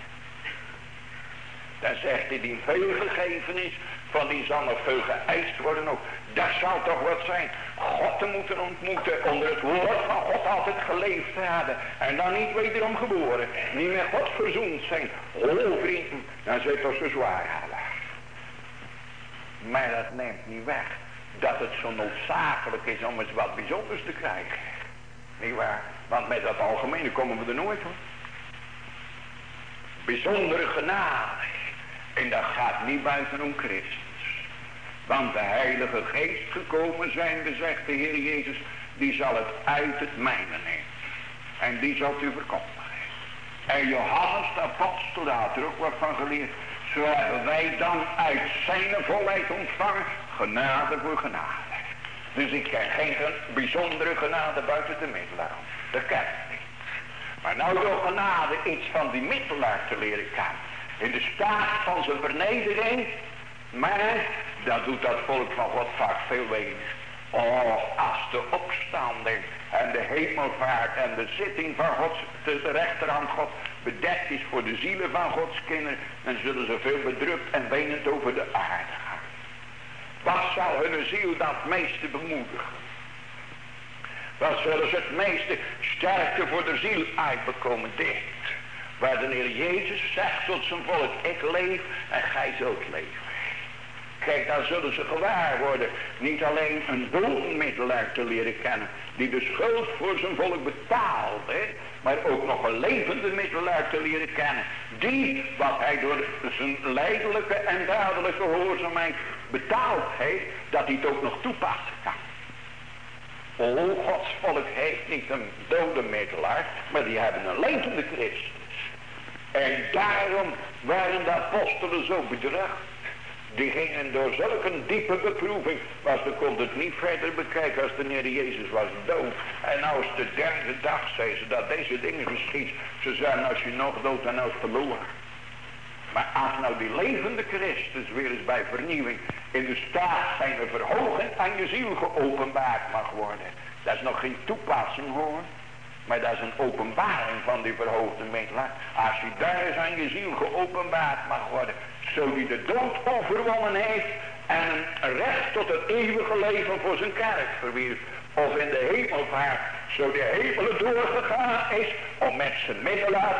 Speaker 2: Dan zegt hij die veel gegeven is, van die zal geëist worden ook. Dat zou toch wat zijn. God te moeten ontmoeten. Onder het woord van God altijd geleefd hebben. En dan niet wederom geboren. Niet met God verzoend zijn. Oh vrienden. Dan zit toch zo zwaar hebben. Maar dat neemt niet weg. Dat het zo noodzakelijk is om eens wat bijzonders te krijgen. Niet waar? Want met dat algemene komen we er nooit hoor. Bijzondere genade. En dat gaat niet buiten om Christus. Want de heilige geest gekomen zijnde, zegt de Heer Jezus, die zal het uit het mijne nemen. En die zal u verkondigen. En Johannes de apostel, had er ook wat van geleerd. Zo hebben wij dan uit zijn volheid ontvangen, genade voor genade. Dus ik ken geen bijzondere genade buiten de middelaar. Dat ken ik niet. Maar nou door genade iets van die middelaar te leren kennen. In de staat van zijn vernedering. Maar dat doet dat volk van God vaak veel weinig. Oh, als de opstanding en de hemelvaart en de zitting van God, de rechterhand God, bedekt is voor de zielen van Gods kinderen, dan zullen ze veel bedrukt en wenend over de aarde gaan. Wat zal hun ziel dan het meeste bemoedigen? Wat zullen ze het meeste sterkte voor de ziel uitbekomen? Dit. Waar de Heer Jezus zegt tot zijn volk, ik leef en gij zult leven. Kijk, dan zullen ze gewaar worden. Niet alleen een doodmiddelaar te leren kennen. Die de schuld voor zijn volk betaalde. Maar ook nog een levende middelaar te leren kennen. Die, wat hij door zijn leidelijke en dadelijke gehoorzaamheid betaald heeft. Dat hij het ook nog toepassen kan. Oh, Gods volk heeft niet een dode middelaar, maar die hebben een levende Christus. En daarom waren de apostelen zo bedreigd. Die gingen door zulke diepe beproeving. Maar ze konden het niet verder bekijken als de Heer Jezus was dood. En nou is de derde dag, zei ze, dat deze dingen geschiet. Ze zeiden, als je nog dood en is verloren. Maar als nou die levende Christus weer eens bij vernieuwing in de staat zijn verhoging aan je ziel geopenbaard mag worden. Dat is nog geen toepassing hoor. Maar dat is een openbaring van die verhoogde middelaar. Als hij daar eens aan je ziel geopenbaard mag worden. Zo die de dood overwonnen heeft. En recht tot het eeuwige leven voor zijn kerk verwierf. Of in de hemelvaart. Zo de hemelen doorgegaan is. Om met zijn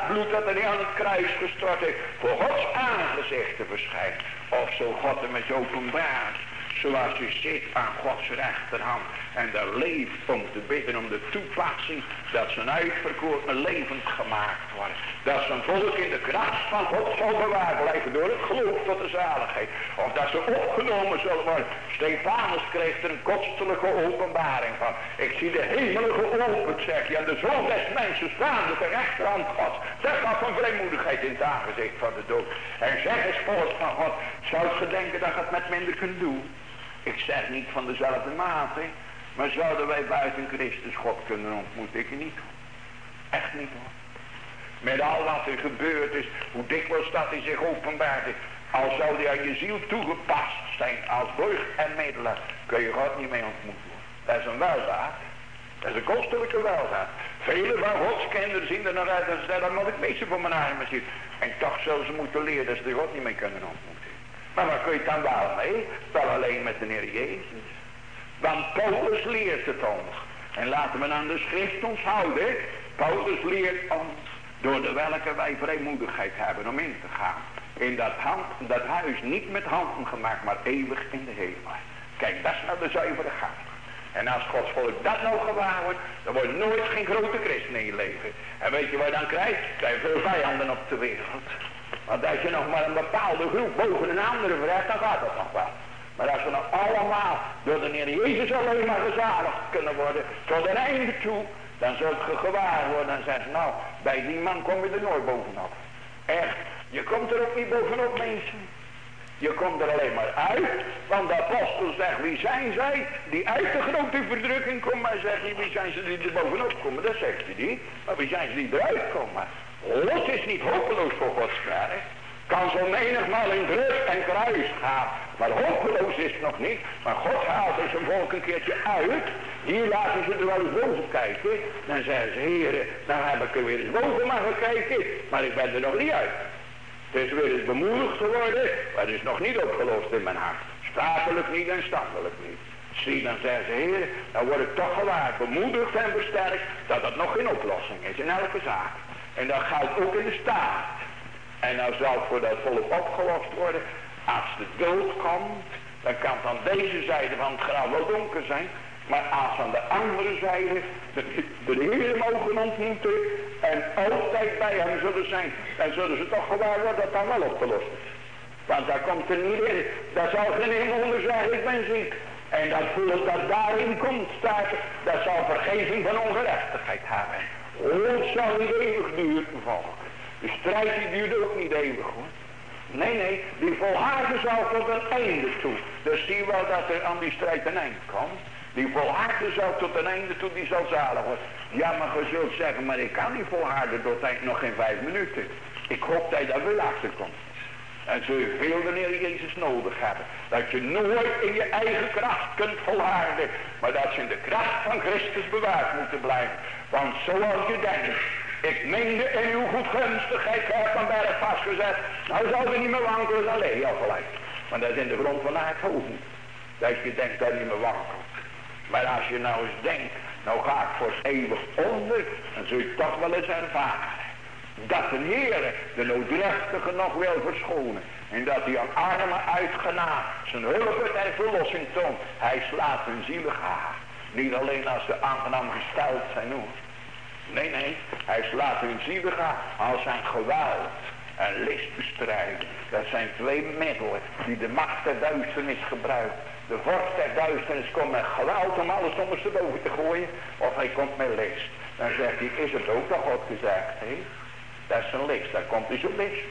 Speaker 2: bloed dat hij aan het kruis gestort heeft. Voor Gods aangezicht te verschijnen. Of zo God hem is openbaard. Zoals u zit aan Gods rechterhand. En daar leeft om te bidden om de toepassing. Dat zijn uitverkorene levend gemaakt worden. Dat zijn volk in de kracht van God zal bewaard blijven door het geloof tot de zaligheid. Of dat ze opgenomen zullen worden. Stefanus kreeg er een kostelijke openbaring van. Ik zie de hemelen geopend, zeg je. En de zoon des mensen staan de rechterhand God. Zeg maar van vrijmoedigheid in het aangezicht van de dood. En zeg eens volk van God. Zou je denken dat je het met minder kunt doen? Ik zeg niet van dezelfde mate. Maar zouden wij buiten Christus God kunnen ontmoeten? Ik niet. Echt niet hoor. Met al wat er gebeurd is, hoe dikwijls dat hij zich openbaart. Al zou hij aan je ziel toegepast zijn als borg en middelaar, kun je God niet mee ontmoeten. Dat is een weldaad. Dat is een kostelijke weldaad. Vele van Gods kinderen zien er naar uit en zeggen, dat moet ik meestal voor mijn armen zien. En toch zullen ze moeten leren dat ze de God niet mee kunnen ontmoeten. Maar waar kun je het dan wel mee? Wel alleen met de Heer Jezus. Want Paulus leert het ons. En laten we aan de schrift ons houden. Paulus leert ons door de welke wij vrijmoedigheid hebben om in te gaan. In dat, hand, dat huis niet met handen gemaakt, maar eeuwig in de hemel. Kijk, dat is nou de zuivere gang. En als Gods volk dat nou gewaar wordt, dan wordt nooit geen grote christen in je leven. En weet je wat je dan krijgt? Krijg je veel vijanden op de wereld. Want als je nog maar een bepaalde groep boven een andere verheft, dan gaat dat nog wel. Maar als we nou allemaal door de Heer Jezus alleen maar gezaligd kunnen worden, tot een einde toe, dan zult je gewaar worden en zeggen, nou, bij die man kom je er nooit bovenop. Echt, je komt er ook niet bovenop mensen. Je komt er alleen maar uit, want de apostel zegt, wie zijn zij die uit de grote verdrukking komen? Maar zegt wie zijn ze die er bovenop komen? Dat zegt hij niet. Maar wie zijn ze die eruit komen? Lot is niet hopeloos voor Gods kerk. Kan zo menigmaal in druk en kruis gaan. Maar hopeloos is het nog niet. Maar God haalt er zijn volk een keertje uit. Hier laten ze er wel eens boven kijken. Dan zeggen ze, heren, dan heb ik er weer eens boven mogen kijken. Maar ik ben er nog niet uit. Is weer eens bemoedigd geworden. Maar het is nog niet opgelost in mijn hart. Sprakelijk niet en standelijk niet. Zie, dan zeggen ze, heren, dan word ik toch gewaar bemoedigd en versterkt dat dat nog geen oplossing is in elke zaak. En dat geldt ook in de staat. En nou zal voor dat volk opgelost worden. Als de dood komt, dan kan het aan deze zijde van het graf wel donker zijn. Maar als aan de andere zijde de, de Heer mogen ontmoeten en altijd bij hem zullen zijn, dan zullen ze toch gewaar worden dat dan wel opgelost is. Want daar komt er niet in. Daar zal geen onder zeggen, ik ben ziek. En dat volk dat daarin komt, staat, dat zal vergeving van ongerechtigheid hebben. Het zal niet eeuwig duren, volk. De strijd die duurt ook niet eeuwig hoor. Nee, nee, die volharden zal tot een einde toe. Dus zie wel dat er aan die strijd een eind komt. Die volharden zal tot een einde toe, die zal zalig worden. Ja, maar je zult zeggen, maar ik kan niet volharden eind nog geen vijf minuten. Ik hoop dat je daar wel achter komt. En zul je veel de Heer Jezus nodig hebben. Dat je nooit in je eigen kracht kunt volharden. Maar dat je in de kracht van Christus bewaard moet blijven. Want zoals je denkt, ik meende in uw goedgunstigheid, heb van berg vastgezet. Nou zou je niet meer wankelen, dan leeg je al gelijk. Maar dat is in de grond van hoofd. Dat je denkt dat niet meer wankelt. Maar als je nou eens denkt, nou ga ik voor eeuwig onder, dan zul je toch wel eens ervaren. Dat de Heer de noodrechtige nog wil verschonen. En dat hij aan armen uitgenaamd zijn hulp ter verlossing toont. Hij slaat hun zielig haar. Niet alleen als ze aangenaam gesteld zijn hoor. Nee, nee, hij slaat hun zielen gaan als zijn geweld. en licht bestrijden. Dat zijn twee middelen die de macht der duisternis gebruikt. De vorst der duisternis komt met geweld om alles ondersteboven te gooien. Of hij komt met licht. Dan zegt hij, is het ook dat God gezegd heeft? Dat is een licht, daar komt hij zo licht.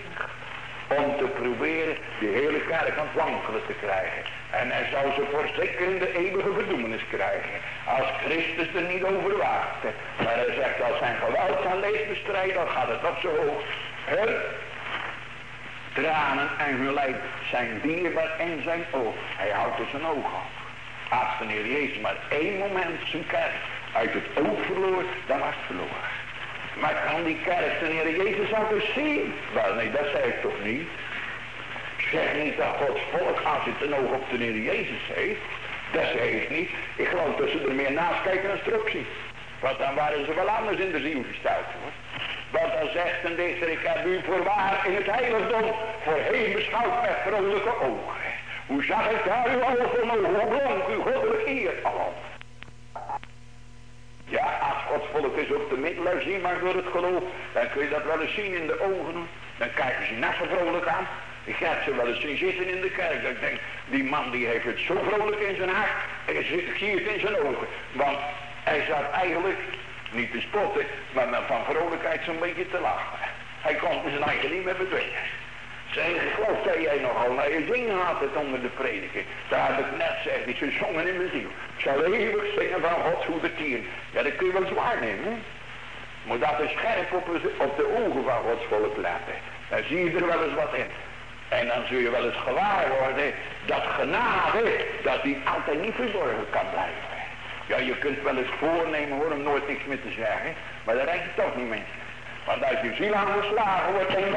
Speaker 2: Om te proberen die hele kerk aan het wankelen te krijgen. En hij zou ze voorzeker in de eeuwige verdoemenis krijgen. Als Christus er niet over waakte. Maar hij zegt, als zijn geweld zijn leed bestrijdt, dan gaat het op zo hoog. He? Tranen en gelijk zijn dierbaar in zijn oog. Hij houdt er zijn oog op. Als de Heer Jezus maar één moment zijn kerk uit het oog verloor, dan was het verloren. Maar kan die kerk de Heer Jezus altijd zien? Wel nee, dat zei ik toch niet. Zeg niet dat Gods volk als het een oog op de Heer Jezus heeft. Dat zeg ik niet. Ik geloof dat ze er meer naast kijken dan zien. Want dan waren ze wel anders in de ziel gesteld hoor. Want dan zegt een dichter, ik heb u voorwaar in het heiligdom voorheen beschouwd met vrolijke ogen. Hoe zag ik daar uw ogen omhoog, hoe blonk uw eer. Ja, als Gods volk is op de middelaar zien maar door het geloof, dan kun je dat wel eens zien in de ogen. Dan kijken ze net zo vrolijk aan. Ik heb ze wel eens zien zitten in de kerk. Ik denk, die man die heeft het zo vrolijk in zijn hart. En ik zie in zijn ogen. Want hij zat eigenlijk niet te spotten, maar van vrolijkheid zo'n beetje te lachen. Hij kon zijn eigen niet meer bedwingen. Zijn geloof zei jij nogal naar je zingen had het onder de prediking. Daar heb ik net gezegd, die ze zongen in mijn ziel. Ik zal eeuwig zingen van Gods. Ja, dat kun je wel zwaar nemen. Maar dat is scherp op, op de ogen van Gods volk letten. Dan zie je er wel eens wat in. En dan zul je wel eens gewaar worden dat genade, dat die altijd niet verborgen kan blijven. Ja, je kunt wel eens voornemen hoor om nooit niks meer te zeggen, maar dat rijdt het toch niet mee. Want als je ziel aangeslagen wordt en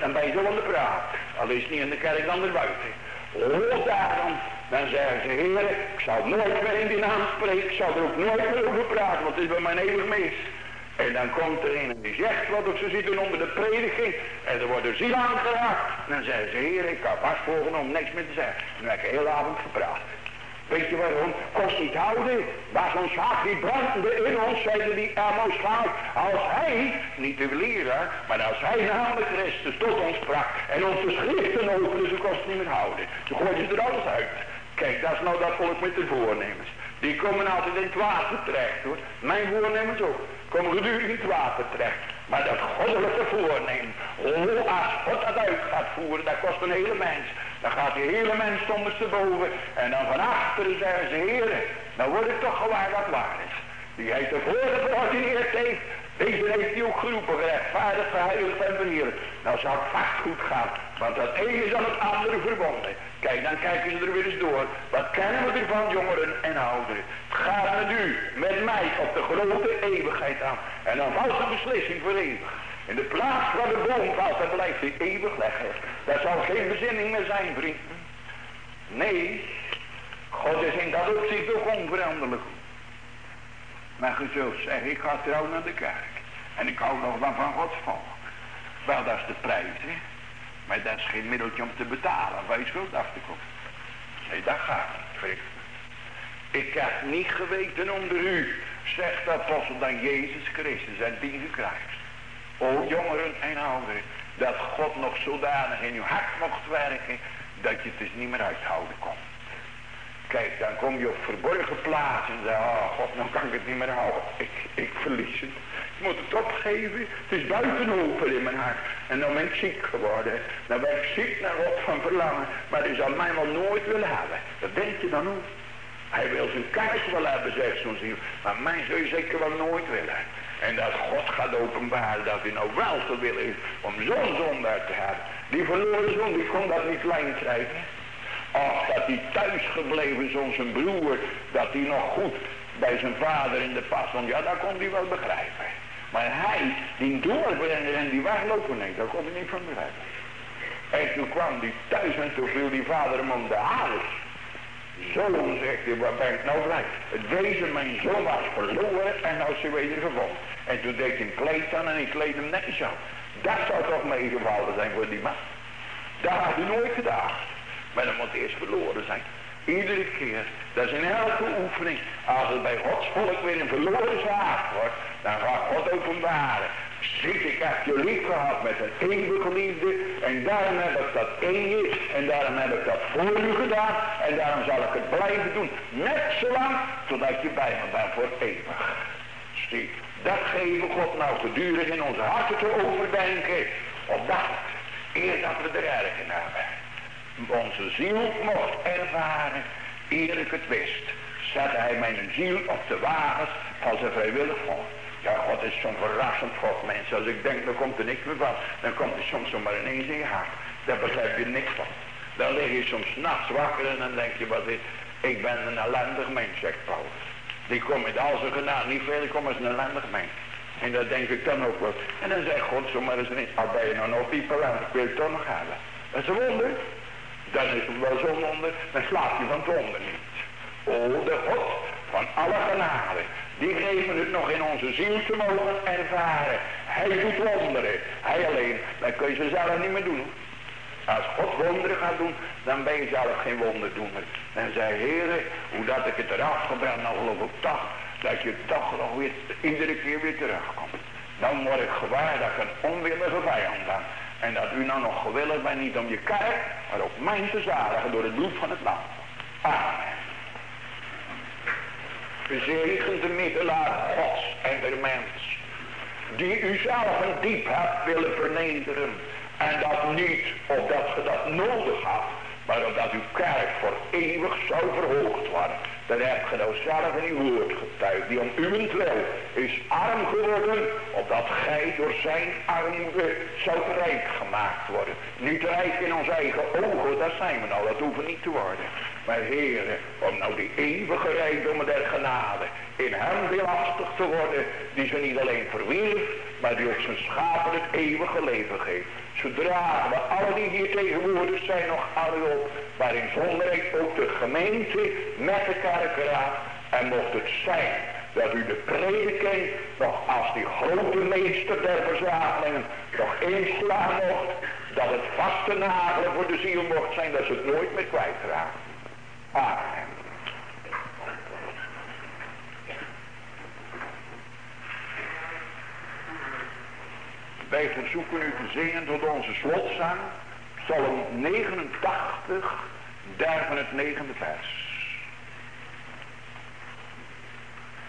Speaker 2: dan ben je zo aan de praat. Al is niet in de kerk dan erbuiten. Oh, daarom, dan zeggen ze, heren, ik zal nooit meer in die naam spreken, ik zal er ook nooit meer over praten, want het is bij mijn eeuwig mis. En dan komt er een en die zegt wat of ze zitten onder de prediking. En er wordt er ziel aangeraakt. En dan zeggen ze, heer, ik heb vast om niks meer te zeggen. En dan heb ik de hele avond gepraat. Weet je waarom? Kost niet houden. Was ons hart die brandende in ons, zeiden die Amos gaat. Als hij, niet de leraar, maar als hij namelijk Christus tot ons sprak en onze schriften opende, ze kost niet meer houden. Ze gooiden er alles uit. Kijk, dat is nou dat volk met de voornemens. Die komen altijd in het water terecht hoor. Mijn voornemens ook. Komen gedurig in het water terecht. Maar dat goddelijke voornemen. Oh, als God dat uit gaat voeren, dat kost een hele mens. Dan gaat die hele mens ondersteboven. En dan van achteren zeggen ze, heren, dan word ik toch gewaar wat waar is. Die hij tevoren geordineerd heeft. Deze heeft hij ook geroepen, gerechtvaardigd, geheiligd en verheerlijk. Nou zou het vast goed gaan. Want dat ene is aan het andere verbonden. Kijk, dan kijken ze er weer eens door. Wat kennen we ervan, jongeren en ouderen? Het gaat met u, met mij, op de grote eeuwigheid aan. En dan valt de beslissing voor. In de plaats waar de boom valt, dan blijft hij eeuwig leggen. Dat zal geen bezinning meer zijn, vrienden. Nee, God is in dat opzicht ook onveranderlijk. Maar je zult zeggen, ik ga trouw naar de kerk. En ik hou nog van van Gods volk. Wel, dat is de prijs, hè. Maar dat is geen middeltje om te betalen, waar je schuld af te komen. Nee, dat gaat niet. Ik heb niet geweten onder u, zegt de apostel, dan Jezus Christus en die gekruist. O jongeren en ouderen, dat God nog zodanig in uw hart mocht werken, dat je het dus niet meer uithouden kon. Kijk, dan kom je op verborgen plaatsen en zeg, oh God, nou kan ik het niet meer houden. Ik, ik verlies het. Ik moet het opgeven. Het is buitenhoven in mijn hart. En dan ben ik ziek geworden. Dan ben ik ziek naar God van verlangen. Maar hij zal mij wel nooit willen hebben. Dat denk je dan ook. Hij wil zijn kerk wel hebben, zegt zo'n ziel. Maar mij zul je zeker wel nooit willen. En dat God gaat openbaren dat hij nou wel te willen is om zo'n zondaar te hebben. Die verloren zoon, die kon dat niet klein krijgen. Ach, dat hij thuis gebleven is, onze broer, dat hij nog goed bij zijn vader in de pas stond. Ja, dat kon hij wel begrijpen. Maar hij, die doorbrengen en die weglopen, nee, dat kon hij niet van begrijpen. En toen kwam hij thuis en toen viel die vader hem om de hals. Zoon, zegt hij, waar ben ik nou blij? Deze mijn zoon was verloren en is hij weer gevonden. En toen deed hij een kleed aan en ik kleed hem netjes aan. Dat zou toch meegevallen zijn voor die man. Dat had hij nooit gedacht. Maar dat moet eerst verloren zijn. Iedere keer, dat is in elke oefening. Als het bij Gods volk weer een verloren zaak wordt, dan gaat God openbaren. Ziet, ik heb je lief gehad met een eeuwige. En daarom heb ik dat ene. En daarom heb ik dat voor u gedaan. En daarom zal ik het blijven doen. Net zolang totdat je bij me bent voor eeuwig. Dat geven God nou gedurig in onze harten te overdenken. Opdat, eer dat we er ergen hebben. Onze ziel mocht ervaren, eer ik het wist. Zette hij mijn ziel op de wagens als een vrijwillig vond. Ja, God is zo'n verrassend God, mensen. Als ik denk, dan komt er niks meer van. Dan komt er soms zomaar ineens in je hart. Daar begrijp je niks van. Dan lig je soms nachts wakker en dan denk je, wat is... Ik ben een ellendig mens, zegt Paulus. Die komt met al zijn genade niet veel, ik kom als een ellendig mens. En dat denk ik dan ook wel. En dan zegt God zomaar eens niet, al ben je nou nog dieper aan, ik wil je toch nog hebben. Dat is een wonder. Dan is het wel zo'n wonder, dan slaap je van het wonder niet. O, de God van alle genade, die geven het nog in onze ziel te mogen ervaren. Hij doet wonderen. Hij alleen, dan kun je ze zelf niet meer doen. Als God wonderen gaat doen, dan ben je zelf geen wonderdoener. Dan zei Heer, hoe dat ik het eraf gebracht, nou geloof ik toch, dat je toch nog weer, iedere keer weer terugkomt. Dan word ik gewaar dat ik een onwillige vijand ben. En dat u nou nog gewillig bent, niet om je kerk, maar ook mijn te zaligen door het bloed van het lam. Amen. Gezegend de middelaar Gods en der mens. Die u zelf een diep hebt willen vernederen. En dat niet omdat ge dat nodig had. Maar omdat uw kerk voor eeuwig zou verhoogd worden. Dan hebt ge nou zelf in uw woord getuigd. Die om uwentwil is arm geworden. Opdat gij door zijn armoede zou rijk gemaakt worden. Niet rijk in onze eigen ogen. Dat zijn we nou. Dat hoeven niet te worden. Maar heren, om nou die eeuwige rijkdommen der genade in hem deelachtig te worden, die ze niet alleen verwierf, maar die ook zijn schapen het eeuwige leven geeft. Zodra we alle die hier tegenwoordig zijn nog alle op, waarin zonder ik ook de gemeente met de kerkraad, en mocht het zijn dat u de prediking nog als die grote meester der verzamelingen nog inslaan mocht, dat het vaste nagelen voor de ziel mocht zijn, dat ze het nooit meer kwijtraken. Amen. Wij verzoeken u te zingen tot onze slotzang. Psalm 89, daar van het negende vers.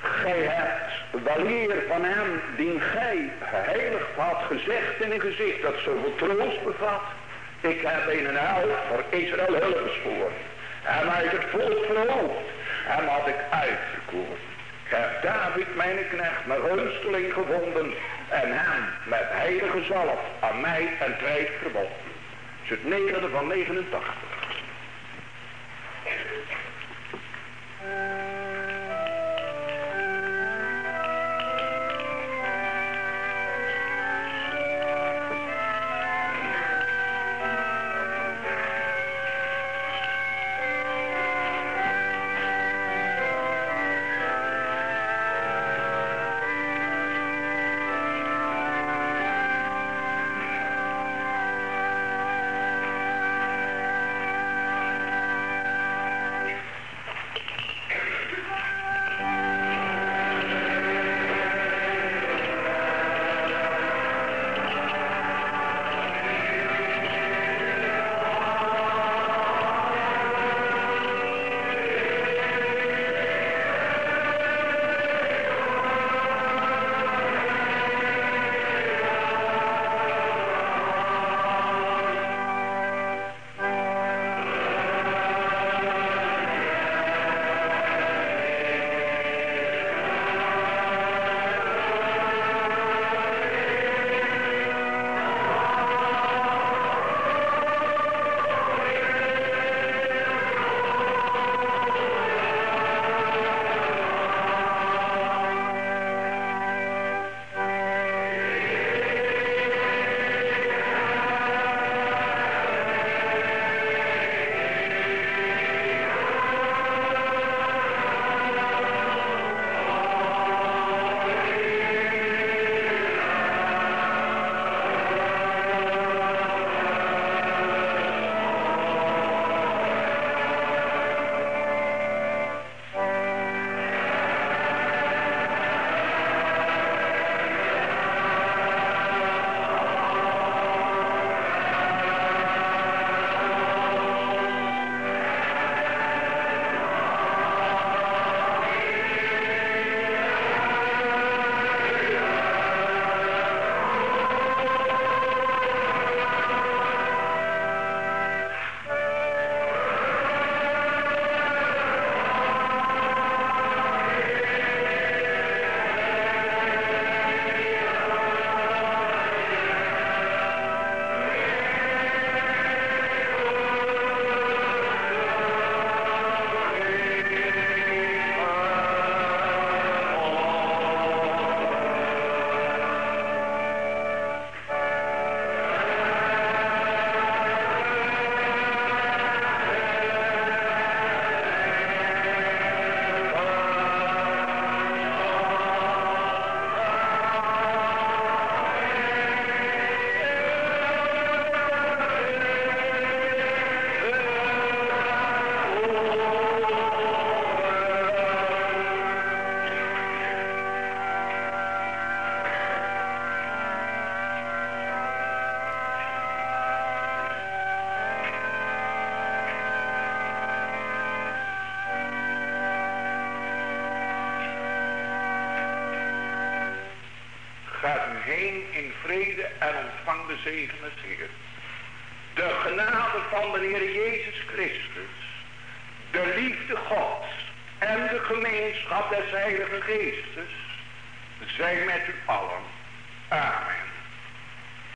Speaker 2: Gij hebt weleer van hem, die gij geheiligd had, gezegd in een gezicht dat zoveel troost bevat. Ik heb een hel voor Israël hulp bespoord. Hem uit het volk verhoogd. Hem had ik uitverkoren. Ik heb David mijn knecht mijn gunsteling gevonden en hem met heilige zalf aan mij en twijf verbonden. Is het negende van 89.